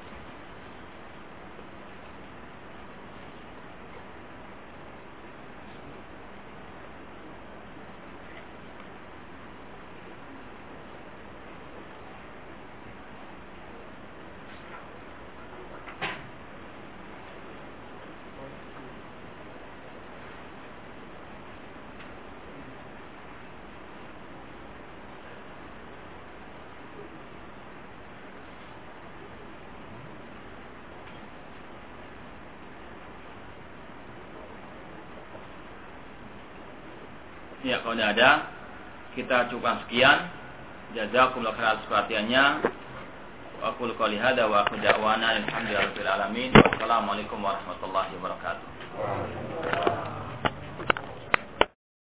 Tidak ada, kita cukupkan sekian. Jazakumullah khairan perhatiannya. Aqulu qouli hadza wa aqulu da'wana alhamdulillahi alamin. Wassalamualaikum warahmatullahi wabarakatuh.